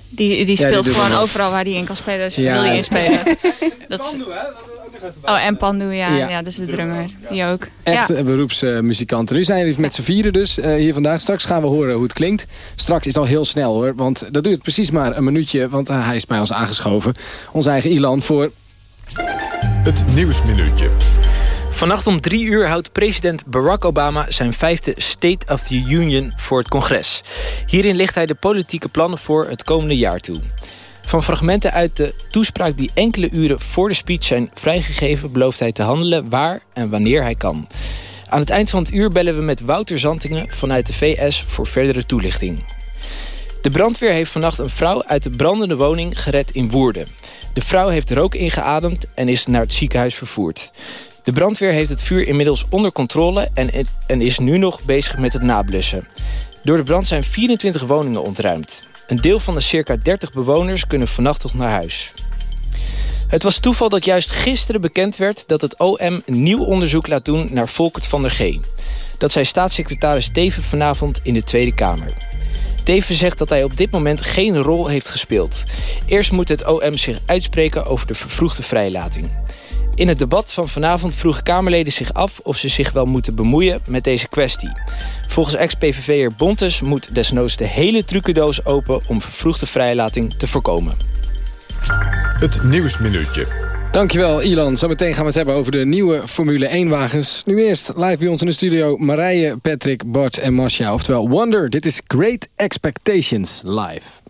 die, die speelt ja, die gewoon overal waar hij in kan spelen. Dus ja. wil hij inspelen. dat is... Pandu, hè? Oh, en Pandu, ja. ja. ja. dat is de drummer. Die ook. Echt ja. beroepsmuzikanten. Nu zijn jullie met z'n vieren dus hier vandaag. Straks gaan we horen hoe het klinkt. Straks is het al heel snel hoor. Want dat duurt precies maar een minuutje. Want hij is bij ons aangeschoven. Onze eigen Ilan voor... Het Nieuwsminuutje. Vannacht om drie uur houdt president Barack Obama zijn vijfde State of the Union voor het congres. Hierin ligt hij de politieke plannen voor het komende jaar toe. Van fragmenten uit de toespraak die enkele uren voor de speech zijn vrijgegeven... belooft hij te handelen waar en wanneer hij kan. Aan het eind van het uur bellen we met Wouter Zantingen vanuit de VS voor verdere toelichting. De brandweer heeft vannacht een vrouw uit de brandende woning gered in Woerden. De vrouw heeft rook ingeademd en is naar het ziekenhuis vervoerd. De brandweer heeft het vuur inmiddels onder controle en, en is nu nog bezig met het nablussen. Door de brand zijn 24 woningen ontruimd. Een deel van de circa 30 bewoners kunnen vannacht nog naar huis. Het was toeval dat juist gisteren bekend werd dat het OM een nieuw onderzoek laat doen naar Volkert van der G. Dat zei staatssecretaris Teven vanavond in de Tweede Kamer. Teven zegt dat hij op dit moment geen rol heeft gespeeld. Eerst moet het OM zich uitspreken over de vervroegde vrijlating. In het debat van vanavond vroegen Kamerleden zich af of ze zich wel moeten bemoeien met deze kwestie. Volgens ex-PVV'er Bontes moet desnoods de hele trucendoos open om vervroegde vrijlating te voorkomen. Het Nieuwsminuutje. Dankjewel Ilan. Zometeen gaan we het hebben over de nieuwe Formule 1 wagens. Nu eerst live bij ons in de studio Marije, Patrick, Bart en Masja. Oftewel Wonder. Dit is Great Expectations live.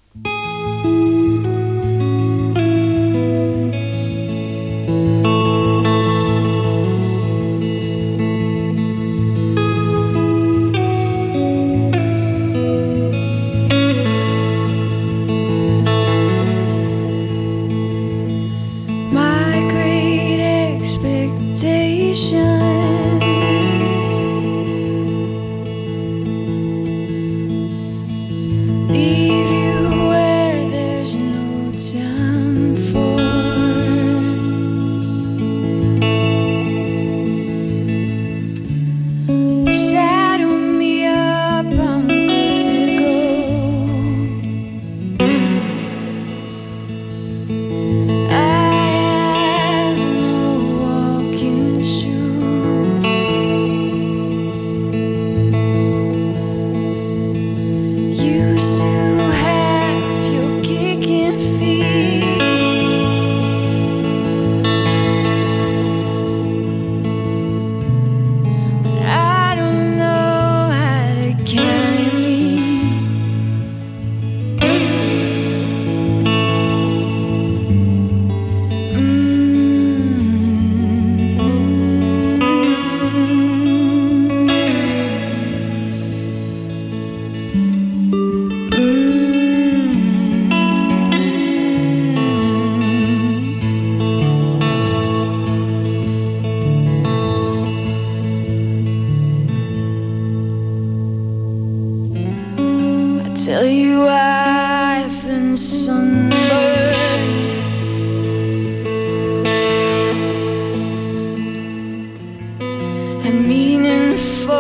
And meaningful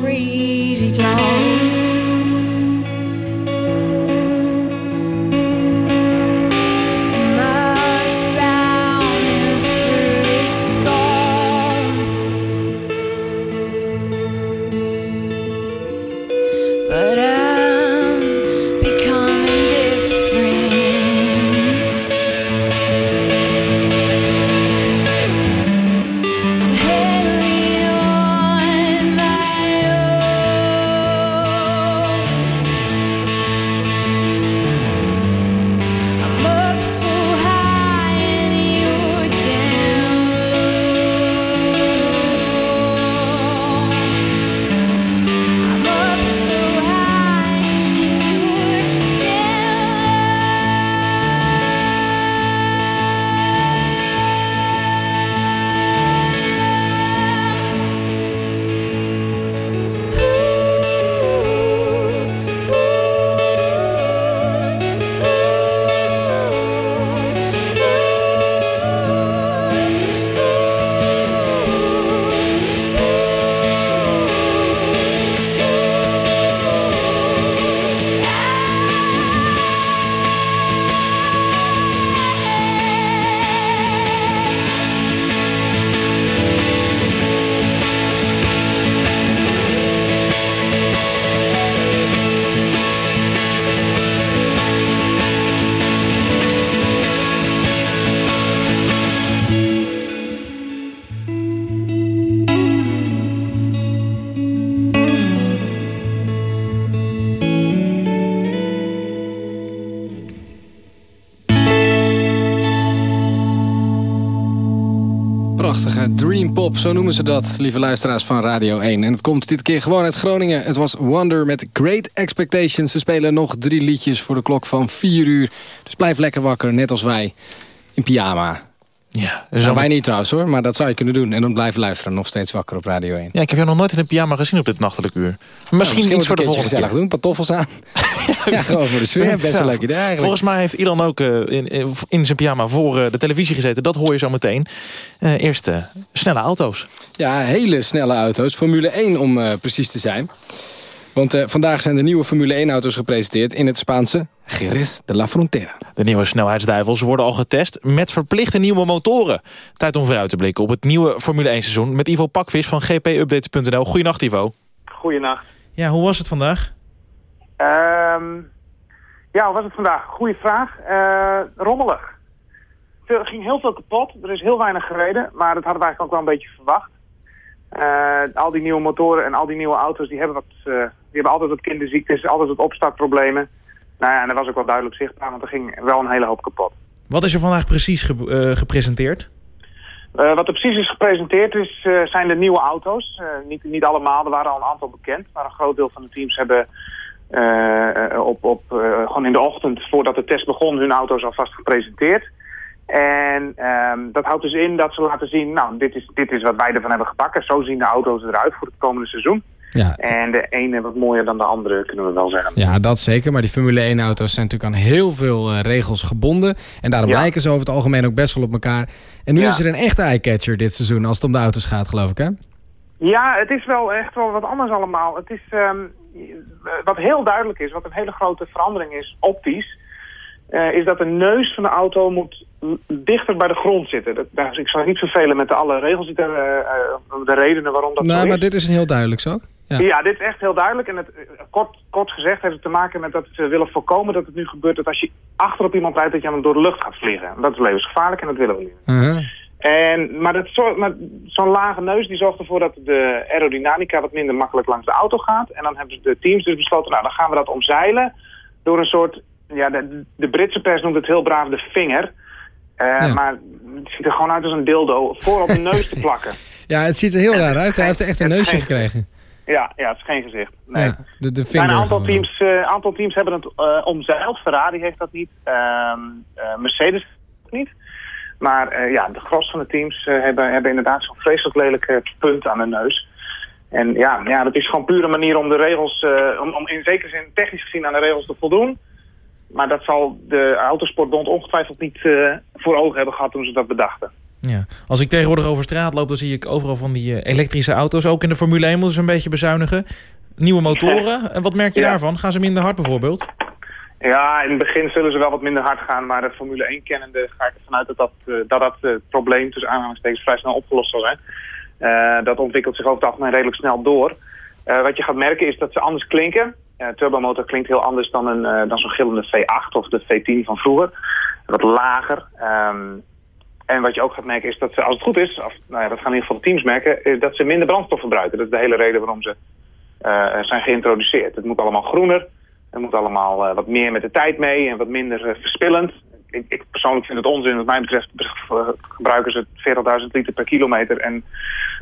crazy talks. Prachtige Dream Pop, zo noemen ze dat, lieve luisteraars van Radio 1. En het komt dit keer gewoon uit Groningen. Het was Wonder met Great Expectations. Ze spelen nog drie liedjes voor de klok van 4 uur. Dus blijf lekker wakker, net als wij, in pyjama. Ja, nou, wij niet trouwens hoor, maar dat zou je kunnen doen. En dan blijven luisteren, nog steeds wakker op Radio 1. Ja, ik heb jou nog nooit in een pyjama gezien op dit nachtelijk uur. Misschien, Nou, iets voor de volgende keertje keer. gezellig doen, patoffels aan. ja, gewoon voor de sfeer, best een leuk idee eigenlijk. Volgens mij heeft Ilan ook eh, in, in, zijn pyjama voor eh, de televisie gezeten. Dat hoor je zo meteen. Eh, eerst snelle auto's. Ja, hele snelle auto's. Formule 1 om precies te zijn. Want eh, vandaag zijn de nieuwe Formule 1 auto's gepresenteerd in het Spaanse Jerez de la Frontera. De nieuwe snelheidsduivels worden al getest met verplichte nieuwe motoren. Tijd om vooruit te blikken op het nieuwe Formule 1 seizoen... met Ivo Pakvis van gpupdates.nl. Goedenacht Ivo. Goedenacht. Ja, hoe was het vandaag? Ehm ja, hoe was het vandaag? Goeie vraag. Eh, rommelig. Er ging heel veel kapot. Er is heel weinig gereden, maar dat hadden we eigenlijk ook wel een beetje verwacht. Eh, al die nieuwe motoren en al die nieuwe auto's, die hebben, wat, eh, die hebben altijd wat kinderziektes, altijd wat opstartproblemen. Nou ja, en dat was ook wel duidelijk zichtbaar, want er ging wel een hele hoop kapot. Wat is er vandaag precies ge- eh, gepresenteerd? Wat er precies is gepresenteerd is, zijn de nieuwe auto's. Niet, niet allemaal, er waren al een aantal bekend. Maar een groot deel van de teams hebben op, op, gewoon in de ochtend voordat de test begon hun auto's alvast gepresenteerd. En ehm, dat houdt dus in dat ze laten zien, nou dit is, dit is wat wij ervan hebben gebakken. Zo zien de auto's eruit voor het komende seizoen. Ja. En de ene wat mooier dan de andere, kunnen we wel zeggen. Ja, dat zeker. Maar die Formule 1 auto's zijn natuurlijk aan heel veel eh, regels gebonden. En daarom Ja. lijken ze over het algemeen ook best wel op elkaar. En nu Ja. is er een echte eye-catcher dit seizoen als het om de auto's gaat, geloof ik, hè? Ja, het is wel echt wel wat anders allemaal. Het is, ehm, wat heel duidelijk is, wat een hele grote verandering is, optisch, eh, is dat de neus van de auto moet dichter bij de grond zitten. Dat, daar, ik zal niet vervelen met de alle regels, die er, eh, de redenen waarom dat zo nou, is. maar dit is een heel duidelijk zo. Ja. Ja. dit is echt heel duidelijk. En het, eh, kort, kort gezegd heeft het te maken met dat ze willen voorkomen dat het nu gebeurt dat als je achter op iemand rijdt, dat je aan hem door de lucht gaat vliegen. Dat is levensgevaarlijk en dat willen we niet. En, maar dat zorgt- maar zo'n lage neus die zorgt ervoor dat de aerodynamica wat minder makkelijk langs de auto gaat. En dan hebben de teams dus besloten, nou dan gaan we dat omzeilen door een soort, ja de, de Britse pers noemt het heel braaf de vinger. Eh, Ja. Maar het ziet er gewoon uit als een dildo voor op de neus te plakken. Ja, het ziet er heel raar uit. Hij heeft echt een neusje geen- gekregen. Ja, ja, het is geen gezicht. Nee. Ja, de, de Er vinger. een aantal teams, eh, aantal teams hebben het eh, omzeild. Ferrari heeft dat niet. Ehm, eh, Mercedes niet. Maar ja, de gros van de teams hebben, hebben inderdaad zo'n vreselijk lelijke punt aan de neus. En ja, ja, dat is gewoon puur een manier om de regels, om, om in zekere zin technisch gezien aan de regels te voldoen. Maar dat zal de Autosportbond ongetwijfeld niet eh, voor ogen hebben gehad toen ze dat bedachten. Ja. Als ik tegenwoordig over straat loop, dan zie ik overal van die eh, elektrische auto's. Ook in de Formule 1 moeten ze een beetje bezuinigen. Nieuwe motoren. En wat merk je Ja. daarvan? Gaan ze minder hard bijvoorbeeld? Ja, in het begin zullen ze wel wat minder hard gaan, maar de Formule 1 kennende ga ik ervan uit dat dat, eh, dat, dat probleem tussen aanhalingstekens vrij snel opgelost zal zijn. Dat ontwikkelt zich over het algemeen redelijk snel door. Wat je gaat merken is dat ze anders klinken. Uh, turbomotor klinkt heel anders dan, een, eh, dan zo'n gillende V8 of de V10 van vroeger. Wat lager. Ehm, en wat je ook gaat merken is dat ze, als het goed is, of, nou ja, dat gaan in ieder geval de teams merken, is dat ze minder brandstof verbruiken. Dat is de hele reden waarom ze eh, zijn geïntroduceerd. Het moet allemaal groener. Het moet allemaal eh, wat meer met de tijd mee en wat minder eh, verspillend. Ik, ik persoonlijk vind het onzin. Wat mij betreft eh, gebruiken ze 40.000 liter per kilometer en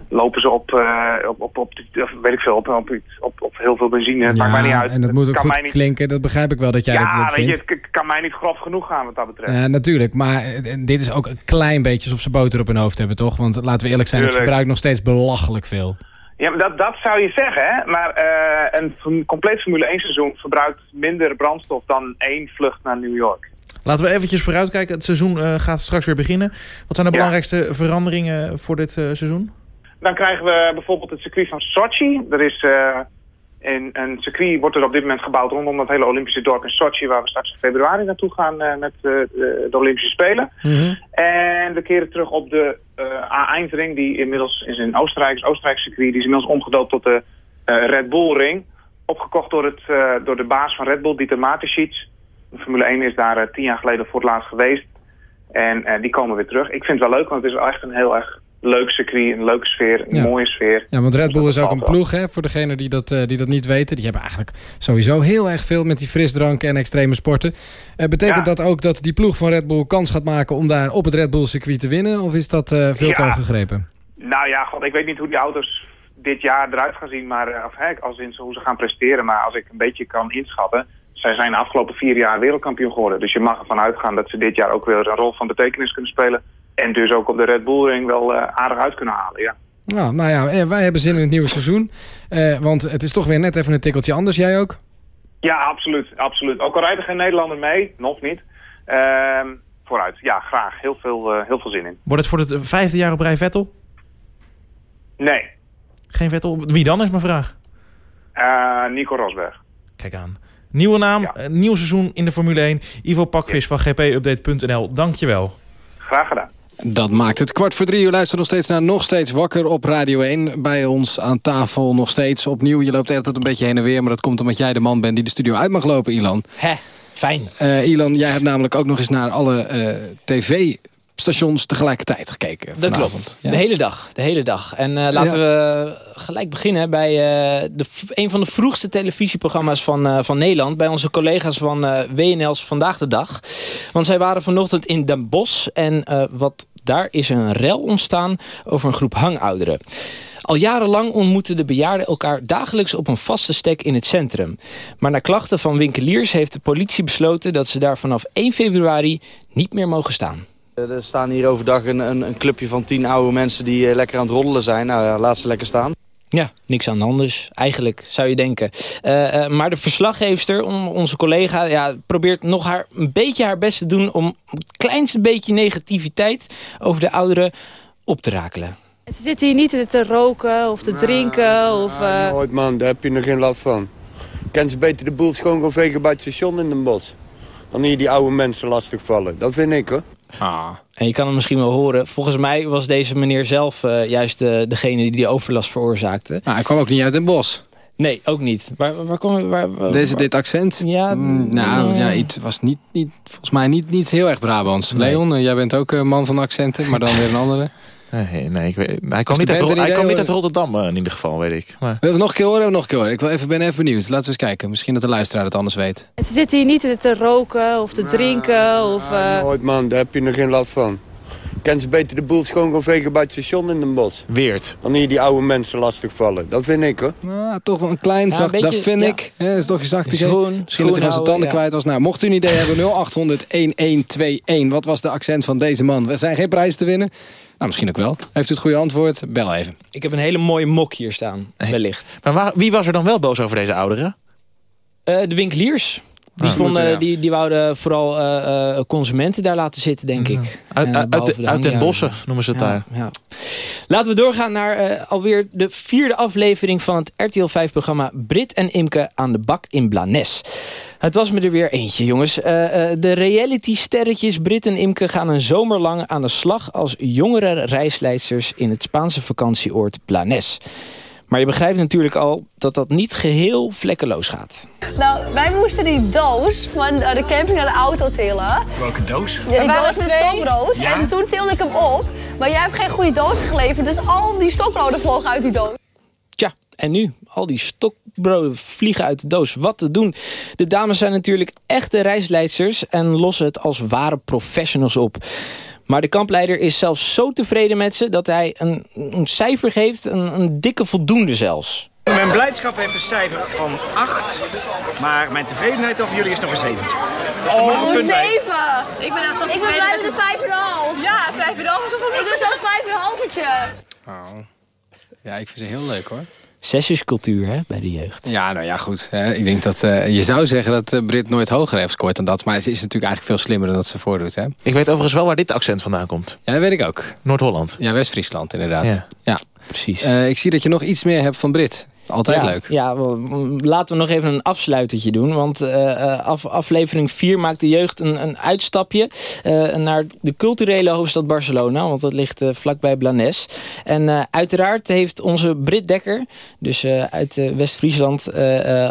lopen ze op, eh, op, op, op, of weet ik veel, op, op, op, op heel veel benzine. Het maakt mij niet uit. en dat Het moet ook kan goed mij niet, klinken. Dat begrijp ik wel dat jij ja, dat vindt. het k- kan mij niet grof genoeg gaan wat dat betreft. Ja, natuurlijk. Maar eh, dit is ook een klein beetje alsof ze boter op hun hoofd hebben, toch? Want laten we eerlijk zijn, het verbruikt nog steeds belachelijk veel. Ja, maar dat, dat zou je zeggen, hè. Maar een compleet Formule 1 seizoen verbruikt minder brandstof dan één vlucht naar New York. Laten we eventjes vooruitkijken. Het seizoen eh, gaat straks weer beginnen. Wat zijn de Ja. belangrijkste veranderingen voor dit eh, seizoen? Dan krijgen we bijvoorbeeld het circuit van Sochi. Er is eh, een, een circuit wordt er op dit moment gebouwd rondom dat hele Olympische dorp in Sochi, waar we straks in februari naartoe gaan met de, Olympische Spelen. En we keren terug op de A1-ring, die inmiddels is in Oostenrijk, is Oostenrijk circuit, die is inmiddels omgedoopt tot de Red Bull Ring. Opgekocht door, het, door de baas van Red Bull, Dieter Mateschitz. Formule 1 is daar eh, tien jaar geleden voor het laatst geweest. En eh, die komen weer terug. Ik vind het wel leuk, want het is echt een heel erg leuk circuit, een leuke sfeer, een Ja. mooie sfeer. Ja, want Red Bull is ook een ploeg, hè, voor degenen die dat, eh, die dat niet weten. Die hebben eigenlijk sowieso heel erg veel met die frisdrank en extreme sporten. Betekent dat ook dat die ploeg van Red Bull kans gaat maken om daar op het Red Bull circuit te winnen? Of is dat veel te hoog gegrepen? Nou ja, god, ik weet niet hoe die auto's dit jaar eruit gaan zien, maar of, hè, als in zo- hoe ze gaan presteren. Maar als ik een beetje kan inschatten, zij zijn de afgelopen vier jaar wereldkampioen geworden. Dus je mag ervan uitgaan dat ze dit jaar ook weer een rol van betekenis kunnen spelen. En dus ook op de Red Bull Ring wel eh, aardig uit kunnen halen, ja. Nou, nou ja, eh, wij hebben zin in het nieuwe seizoen. Eh, want het is toch weer net even een tikkeltje anders. Jij ook? Ja, absoluut, absoluut. Ook al rijdt er geen Nederlander mee, nog niet. Ehm, vooruit, ja, graag. Heel veel, eh, heel veel zin in. Wordt het voor het vijfde jaar op rij Vettel? Nee, Geen Vettel? Wie dan is mijn vraag. eh, Nico Rosberg. Kijk aan. Nieuwe naam, eh, nieuw seizoen in de Formule 1. Ivo Pakvis van gpupdate.nl. Dankjewel. Graag gedaan. Dat maakt het kwart voor drie. U luistert nog steeds naar Nog Steeds Wakker op Radio 1. Bij ons aan tafel nog steeds opnieuw. Je loopt de hele tijd een beetje heen en weer. Maar dat komt omdat jij de man bent die de studio uit mag lopen, Ilan. Hè, fijn. Eh, Ilan, jij hebt namelijk ook nog eens naar alle eh, tv-stations tegelijkertijd gekeken Dat vanavond. klopt. De hele dag. De hele dag. En eh, laten we gelijk beginnen bij eh, de, een van de vroegste televisieprogramma's van, eh, van Nederland. Bij onze collega's van eh, WNL's Vandaag de Dag. Want zij waren vanochtend in Den Bosch. En eh, wat daar is een rel ontstaan over een groep hangouderen. Al jarenlang ontmoeten de bejaarden elkaar dagelijks op een vaste stek in het centrum. Maar na klachten van winkeliers heeft de politie besloten dat ze daar vanaf 1 februari niet meer mogen staan. Er staan hier overdag een, een, een clubje van tien oude mensen die eh, lekker aan het roddelen zijn. Nou ja, laat ze lekker staan. Ja, niks aan de hand dus. Eigenlijk, zou je denken. Eh, eh, maar de verslaggeefster, on- onze collega... Ja, probeert nog haar, een beetje haar best te doen... om het kleinste beetje negativiteit over de ouderen op te rakelen. Ze zitten hier niet te roken of te drinken. Of, eh, Nooit man, daar heb je nog geen last van. Kan ze beter de boel schoon gaan vegen bij het station in Den Bosch. Dan hier die oude mensen lastig vallen. Dat vind ik hoor. Ah. En je kan het misschien wel horen. Volgens mij was deze meneer zelf eh, juist de, degene die die overlast veroorzaakte. Nou, hij kwam ook niet uit Den Bosch. Nee, ook niet. Waar, waar kom waar, waar- Deze, dit accent? Ja, Mm, nou, ja, het was niet, niet, volgens mij niet, niet heel erg Brabants. Nee. Leon, eh, jij bent ook een man van accenten, maar dan weer een andere. Nee, nee ik weet, hij kwam niet, uit, hij kwam niet uit Rotterdam eh, in ieder geval, weet ik. Maar... Wil je nog een keer horen? Je Nog een keer horen. Ik wil even, ben even benieuwd. Laten we eens kijken. Misschien dat de luisteraar het anders weet. Ze zitten hier niet te roken of te drinken. Of, eh, Nooit man, daar heb je nog geen last van. Kan ze beter de boel schoon gaan vegen bij het station in Den Bosch. Weert. Dan hier die oude mensen lastig vallen. Dat vind ik hoor. Nou, toch wel een klein Ja, zacht. dat vind ja. ik. Hè, is toch je zachtigheid. Schoon, Misschien dat hij zijn tanden ja. kwijt was. Nou, mocht u een idee hebben, 0800-1121. Wat was de accent van deze man? Er zijn geen prijs te winnen. Nou, misschien ook wel. Heeft u het goede antwoord? Bel even. Ik heb een hele mooie mok hier staan, wellicht. Maar waar- wie was er dan wel boos over deze ouderen? Eh, de winkeliers. Die, Ah. ja. die, die wouden vooral eh, eh, consumenten daar laten zitten, denk ik. Uit, En, uit, de- de uit den hangjaren. bossen noemen ze het Ja, daar. ja. Laten we doorgaan naar eh, alweer de vierde aflevering van het RTL 5-programma Brit en Imke aan de bak in Blanes. Het was me er weer eentje, jongens. Eh, eh, de reality-sterretjes Brit en Imke gaan een zomer lang aan de slag... als jongere reisleidsters in het Spaanse vakantieoord Blanes. Maar je begrijpt natuurlijk al dat dat niet geheel vlekkeloos gaat. Nou, wij moesten die doos van eh, de camping naar de auto tillen. Welke doos? Ja, die doos met stokbrood. Ja. En toen tilde ik hem op. Maar jij hebt geen goede doos geleverd, dus al die stokbroden vlogen uit die doos. En nu? Al die stokbroden vliegen uit de doos. Wat te doen? De dames zijn natuurlijk echte reisleidsters... en lossen het als ware professionals op. Maar de kampleider is zelfs zo tevreden met ze... dat hij een, een cijfer geeft, een, een dikke voldoende zelfs. Mijn blijdschap heeft een cijfer van 8, maar mijn tevredenheid over jullie is nog een 7. Dus een Oh, bij. zeven! Ik ben echt Ik ben blij met een vijf en een half. Ja, vijf en een half is Ik doe zo'n vijf en een halvertje. Oh. Ja, ik vind ze heel leuk hoor. Zesjescultuur hè, bij de jeugd. Ja, nou ja, goed. hè. Ik denk dat eh, je zou zeggen dat eh, Brit nooit hoger heeft gescoord dan dat. Maar ze is natuurlijk eigenlijk veel slimmer dan dat ze voordoet. Hè? Ik weet overigens wel waar dit accent vandaan komt. Ja, dat weet ik ook. Noord-Holland. Ja, West-Friesland inderdaad. Ja. Ja, precies. ik zie dat je nog iets meer hebt van Brit. Altijd ja, leuk. Ja, laten we nog even een afsluitertje doen. Want eh, eh, af, aflevering 4 maakt de jeugd een, een uitstapje eh, naar de culturele hoofdstad Barcelona. Want dat ligt vlakbij Blanes. En uiteraard heeft onze Brit Dekker, dus uit West-Friesland,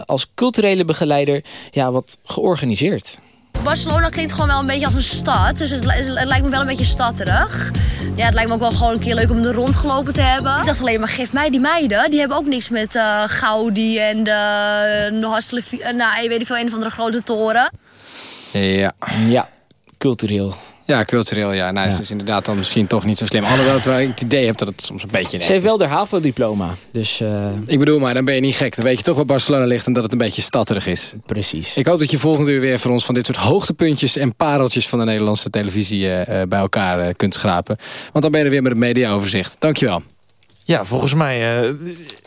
als culturele begeleider ja, wat georganiseerd. Barcelona klinkt gewoon wel een beetje als een stad. Dus het, li- het lijkt me wel een beetje stadterig. Ja, het lijkt me ook wel gewoon een keer leuk om er rondgelopen te hebben. Ik dacht alleen maar, geef mij die meiden. Die hebben ook niks met eh Gaudi en de, Nou, je weet niet veel, een of andere grote toren. Ja. Ja, cultureel. Ja, cultureel, ja. Nou, ze is inderdaad dan misschien toch niet zo slim. Alhoewel terwijl ik het idee heb dat het soms een beetje net Ze heeft is. wel haar HAVO-diploma. Dus, eh, Ik bedoel, maar dan ben je niet gek. Dan weet je toch waar Barcelona ligt en dat het een beetje stadterig is. Precies. Ik hoop dat je volgende uur weer voor ons van dit soort hoogtepuntjes en pareltjes van de Nederlandse televisie eh, eh, bij elkaar kunt schrapen. Want dan ben je er weer met het mediaoverzicht. Dankjewel. Ja, volgens mij eh,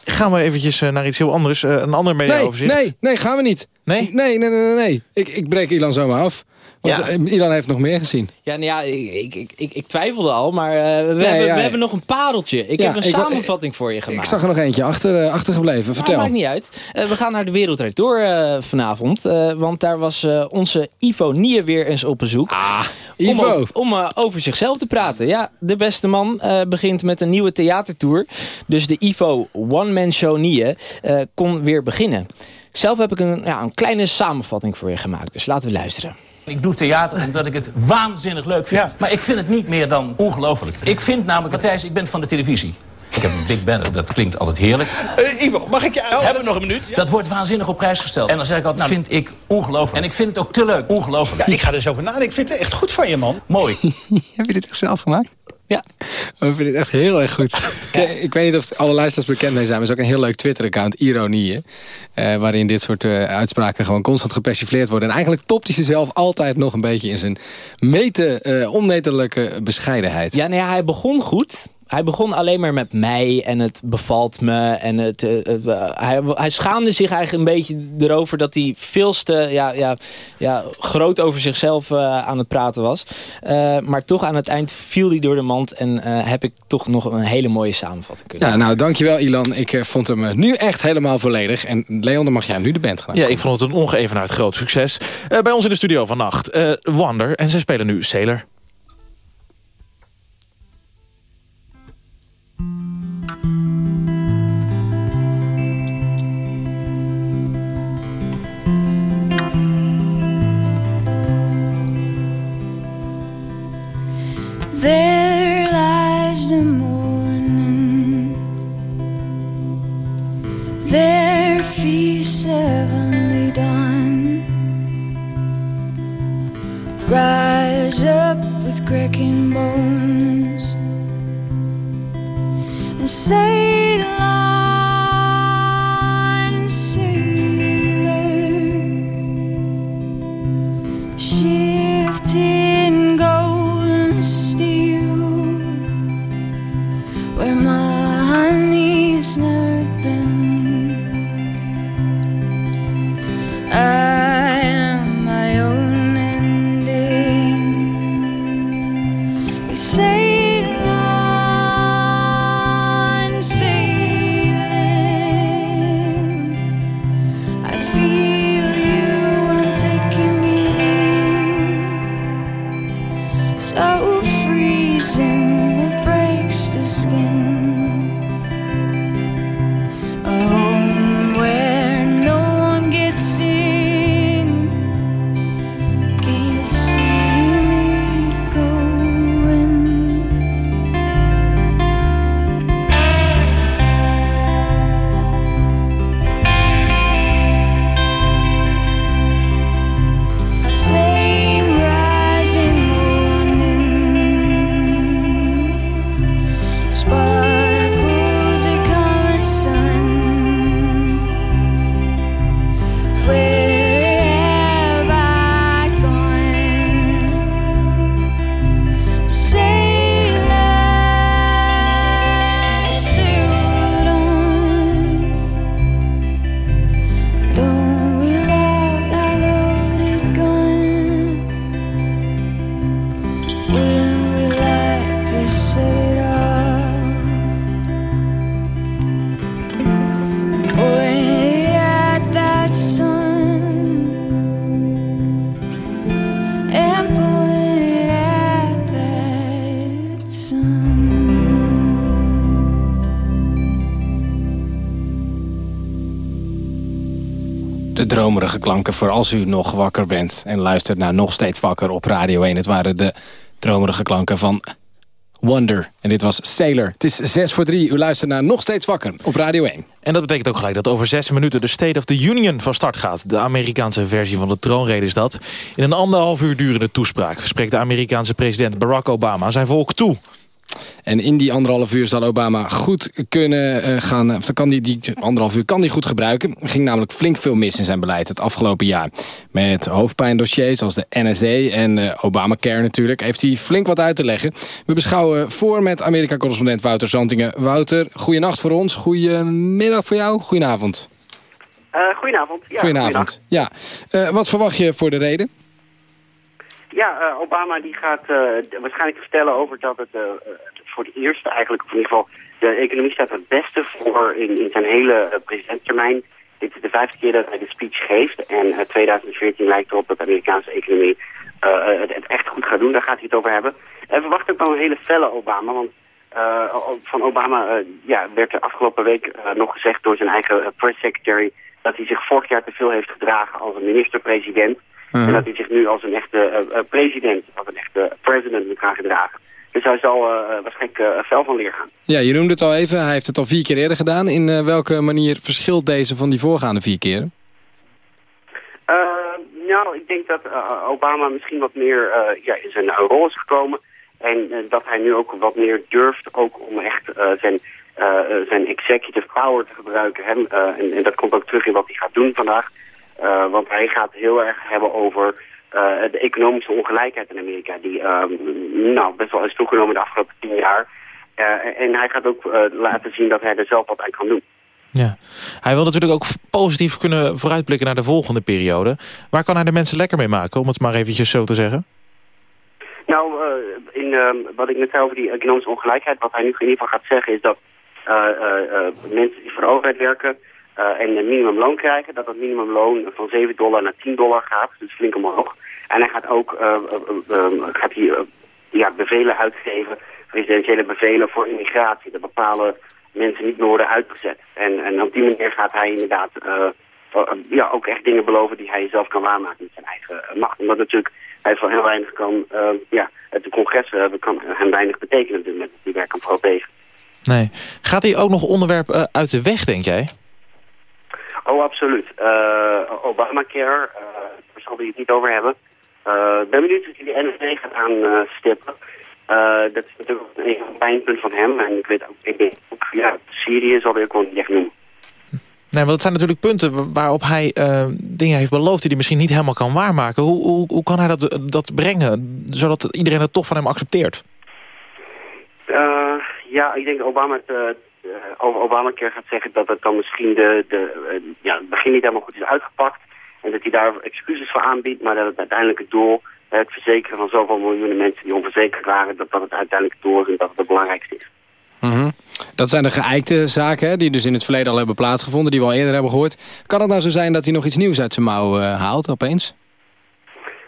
gaan we eventjes naar iets heel anders. Een ander Nee, mediaoverzicht. nee, nee, gaan we niet. Nee? Nee, nee, nee, nee. nee. Ik, ik breek Ilan zomaar af. Want eh, Ilan heeft nog meer gezien. Ja, nou ja ik, ik, ik, ik, twijfelde al, maar eh, we, hebben, ja, we hebben nog een pareltje. Ik Ja, heb een samenvatting voor je gemaakt. Ik zag er nog eentje achter, eh, achtergebleven. Vertel. Nou, maakt niet uit. Eh, we gaan naar de Wereldrijd Door eh, vanavond. eh, want daar was eh, onze Ivo Nieuwe weer eens op bezoek. Ah, Om, Ivo. over, om over zichzelf te praten. Ja, de beste man eh, begint met een nieuwe theatertour. Dus de Ivo One Man Show eh, kon weer beginnen. Zelf heb ik een, ja, een kleine samenvatting voor je gemaakt. Dus laten we luisteren. Ik doe theater omdat ik het waanzinnig leuk vind. Maar ik vind het niet meer dan ongelooflijk. Ik vind namelijk, Matthijs, ik ben van de televisie. Ik heb een big banner, dat klinkt altijd heerlijk. Ivo, mag ik je helpen? Hebben we nog een minuut? Dat wordt waanzinnig op prijs gesteld. En dan zeg ik altijd, nou, vind ik ongelooflijk. En ik vind het ook te leuk, ongelooflijk. Ja, ik ga er eens over nadenken. Ik vind het echt goed van je, man. Mooi. Heb je dit echt zelf gemaakt? Ja. Oh, ik vind het echt heel erg goed. Ik, ik weet niet of alle luisteraars bekend mee zijn, maar er is ook een heel leuk Twitter-account, Ironieën. eh, waarin dit soort eh, uitspraken gewoon constant gepersifleerd worden. En eigenlijk topt hij zichzelf altijd nog een beetje in zijn meten, eh onmetelijke bescheidenheid. Ja, nee, hij begon goed. Hij begon alleen maar met mij en het bevalt me. En het, eh, eh, hij, hij schaamde zich eigenlijk een beetje erover dat hij veel te ja, ja, ja, groot over zichzelf eh, aan het praten was. Eh, maar toch aan het eind viel hij door de mand en eh, heb ik toch nog een hele mooie samenvatting kunnen Ja, nou dankjewel Ilan. Ik eh, vond hem nu echt helemaal volledig. En Leon, dan mag jij nu de band gaan. Ja, ik vond het een ongeëvenaard groot succes. Eh, bij ons in de studio vannacht, eh Wander. En zij spelen nu Sailor. There lies the morning, there feast heavenly dawn. Rise up with cracking bones and sail Voor als u nog wakker bent... en luistert naar Nog Steeds Wakker op Radio 1. Het waren de dromerige klanken van Wonder. En dit was Sailor. Het is 6 voor 3. U luistert naar Nog Steeds Wakker op Radio 1. En dat betekent ook gelijk dat over zes minuten de State of the Union van start gaat. De Amerikaanse versie van de troonrede is dat. In een anderhalf uur durende toespraak spreekt de Amerikaanse president Barack Obama zijn volk toe. En in die anderhalf uur zal Obama goed kunnen uh, gaan... Of kan die, die anderhalf uur kan hij goed gebruiken. Er ging namelijk flink veel mis in zijn beleid het afgelopen jaar. Met hoofdpijndossiers als de NSA en uh, Obamacare natuurlijk... heeft hij flink wat uit te leggen. We beschouwen voor met Amerika-correspondent Wouter Zantingen. Wouter, goeienacht voor ons. Goedemiddag voor jou. Goedenavond. Uh, goedenavond. Ja, goedenavond. Ja. wat verwacht je voor de reden? Ja, uh, Obama die gaat uh, waarschijnlijk vertellen over dat het uh, voor het eerst eigenlijk, in ieder geval, de economie staat het beste voor in, in zijn hele presidenttermijn. Dit is de vijfde keer dat hij de speech geeft. En 2014 lijkt erop dat de Amerikaanse economie het, het, echt goed gaat doen. Daar gaat hij het over hebben. En verwacht ook wel een hele felle Obama. Want van Obama ja, werd de afgelopen week nog gezegd door zijn eigen press secretary... dat hij zich vorig jaar te veel heeft gedragen als een minister-president... Mhm. En dat hij zich nu als een echte uh, president, als een echte president moet gaan gedragen. Dus hij zal uh, waarschijnlijk fel van leer gaan. Ja, je noemde het al even. Hij heeft het al vier keer eerder gedaan. In welke manier verschilt deze van die voorgaande vier keren? nou, ik denk dat Obama misschien wat meer ja, in zijn rol is gekomen. En dat hij nu ook wat meer durft ook om echt zijn, zijn executive power te gebruiken. Hem, en, en dat komt ook terug in wat hij gaat doen vandaag. Uh, want hij gaat heel erg hebben over uh, de economische ongelijkheid in Amerika. Die um, nou, best wel is toegenomen de afgelopen tien jaar. Uh, en hij gaat ook laten zien dat hij er zelf wat aan kan doen. Ja. Hij wil natuurlijk ook positief kunnen vooruitblikken naar de volgende periode. Waar kan hij de mensen lekker mee maken, om het maar eventjes zo te zeggen? Nou, in, wat ik net zei over die economische ongelijkheid... wat hij nu in ieder geval gaat zeggen is dat mensen die voor de overheid werken... Uh, en een minimumloon krijgen, dat dat minimumloon van 7 dollar naar 10 dollar gaat, dus flink omhoog. En hij gaat ook uh, uh, gaat hij, ja, bevelen uitgeven, presidentiële bevelen voor immigratie, dat bepaalde mensen niet meer worden uitgezet. En, en op die manier gaat hij inderdaad ja, ook echt dingen beloven die hij zelf kan waarmaken met zijn eigen macht. Omdat natuurlijk hij van heel weinig kan, ja, het congres kan hem weinig betekenen moment, die werk kan proberen. Nee. Gaat hij ook nog onderwerpen uit de weg, denk jij? Oh, absoluut. Uh, Obamacare, uh, daar zal hij het niet over hebben. Uh, ben benieuwd of hij de NSA gaat aanstippen. dat is natuurlijk een pijnpunt van hem. En ik weet ook, ik denk ook ja, Syrië zal hij ook wel niet echt noemen. Nee, want het zijn natuurlijk punten waarop hij dingen heeft beloofd... die hij misschien niet helemaal kan waarmaken. Hoe, hoe, hoe kan hij dat, dat brengen, zodat iedereen het toch van hem accepteert? ja, ik denk dat Obama het over Obamacare gaat zeggen dat het dan misschien de, de, uh, ja, het begin niet helemaal goed is uitgepakt. En dat hij daar excuses voor aanbiedt, maar dat het uiteindelijk het doel, het verzekeren van zoveel miljoenen mensen die onverzekerd waren, dat dat het uiteindelijk is en dat het het belangrijkste is. Mm -hmm. Dat zijn de geëikte zaken hè, die dus in het verleden al hebben plaatsgevonden, die we al eerder hebben gehoord. Kan het nou zo zijn dat hij nog iets nieuws uit zijn mouw uh, haalt opeens?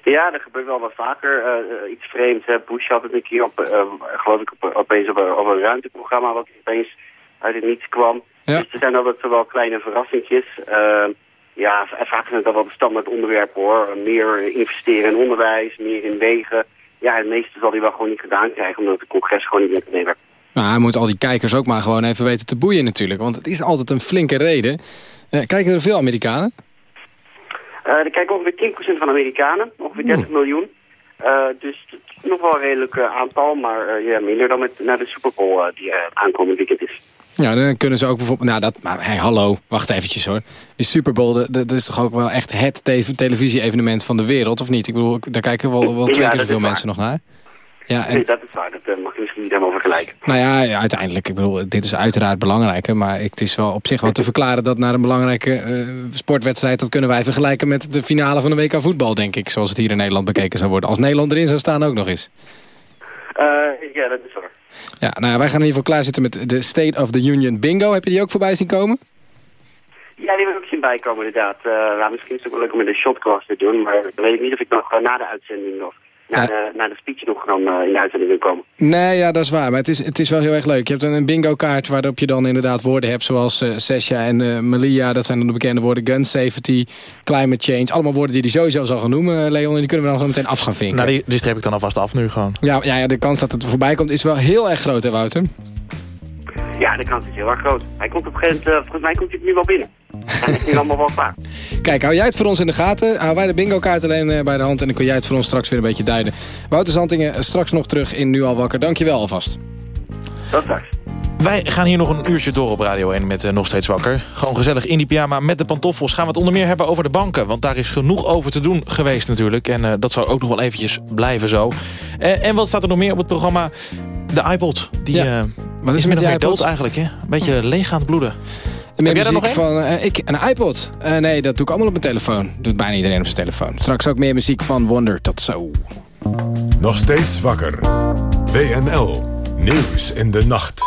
Ja, dat gebeurt wel wat vaker. Uh, iets vreemds. Hè. Bush had het een keer op, uh, geloof ik, op, opeens op, op, een ruimteprogramma wat opeens uit het niets kwam. Ja. Dus er zijn altijd wel kleine verrassingjes. Uh, ja, vaak zijn het dan wel de standaard onderwerpen hoor. Meer investeren in onderwijs, meer in wegen. Ja, het meeste zal hij wel gewoon niet gedaan krijgen, omdat het congres gewoon niet met meewerkt. Nou, hij moet al die kijkers ook maar gewoon even weten te boeien natuurlijk. Want het is altijd een flinke reden. Uh, kijken er veel Amerikanen? Uh, er kijken ongeveer 10% van Amerikanen, ongeveer 30 Oeh. miljoen. Uh, dus het is nog wel een redelijk aantal, maar ja, minder dan met, naar de Super Bowl die aankomend weekend is. Ja, dan kunnen ze ook bijvoorbeeld... Nou, dat, maar hey, hallo, wacht eventjes hoor. Die Super Bowl, dat, dat is toch ook wel echt het televisie-evenement van de wereld, of niet? Ik bedoel, daar kijken wel, wel twee Ja, keer zoveel mensen nog naar. Ja, en, Nee, dat is waar, dat mag je misschien niet helemaal vergelijken. nou ja, ja, uiteindelijk, ik bedoel, dit is uiteraard belangrijk. hè, Maar het is wel op zich wel te verklaren dat naar een belangrijke eh, sportwedstrijd... dat kunnen wij vergelijken met de finale van de WK voetbal, denk ik. Zoals het hier in Nederland bekeken zou worden. Als Nederland erin zou staan ook nog eens. Uh, ja, dat is waar. Ja, nou ja, wij gaan in ieder geval klaarzitten met de State of the Union bingo. Heb je die ook voorbij zien komen? Ja, die wil ik zien bijkomen inderdaad. Uh, misschien is het ook wel leuk om in de shotclass te doen, maar dan weet ik niet of ik nog uh, na de uitzending of naar, de, naar de speech nog dan eh, in de uitzending wil komen. Nee, ja, dat is waar. Maar het is, het is wel heel erg leuk. Je hebt een, een bingo kaart waarop je dan inderdaad woorden hebt... zoals eh Sesha en eh, Malia. Dat zijn dan de bekende woorden. Gun safety, climate change. Allemaal woorden die hij sowieso zal gaan noemen, eh, Leon. En die kunnen we dan zo meteen af gaan vinken. Nou, die, die streep ik dan alvast af nu gewoon. Ja, ja, ja, de kans dat het voorbij komt is wel heel erg groot, hè Wouter? Ja, de kans is heel erg groot. Hij komt op een gegeven moment, eh, volgens mij komt hij nu wel binnen. Dan is hij allemaal wel klaar. Kijk, hou jij het voor ons in de gaten. Hou wij de bingo kaart alleen eh, bij de hand. En dan kun jij het voor ons straks weer een beetje duiden. Wouter Zantingen, eh, straks nog terug in Nu Al Wakker. Dankjewel alvast. Tot straks. Wij gaan hier nog een uurtje door op Radio 1 met eh, Nog Steeds Wakker. Gewoon gezellig in die pyjama met de pantoffels. Gaan we het onder meer hebben over de banken. Want daar is genoeg over te doen geweest natuurlijk. En eh, dat zal ook nog wel eventjes blijven zo. Eh, en wat staat er nog meer op het programma? De iPod. Die Ja. eh, Wat is er met die meer iPod? dood eigenlijk. Hè? Een beetje leeg aan het bloeden. En Heb jij er nog een? van eh, ik, een iPod. Eh, nee, dat doe ik allemaal op mijn telefoon. Doet bijna iedereen op zijn telefoon. Straks ook meer muziek van Wonder tot zo. Nog steeds wakker. WNL. Nieuws in de nacht.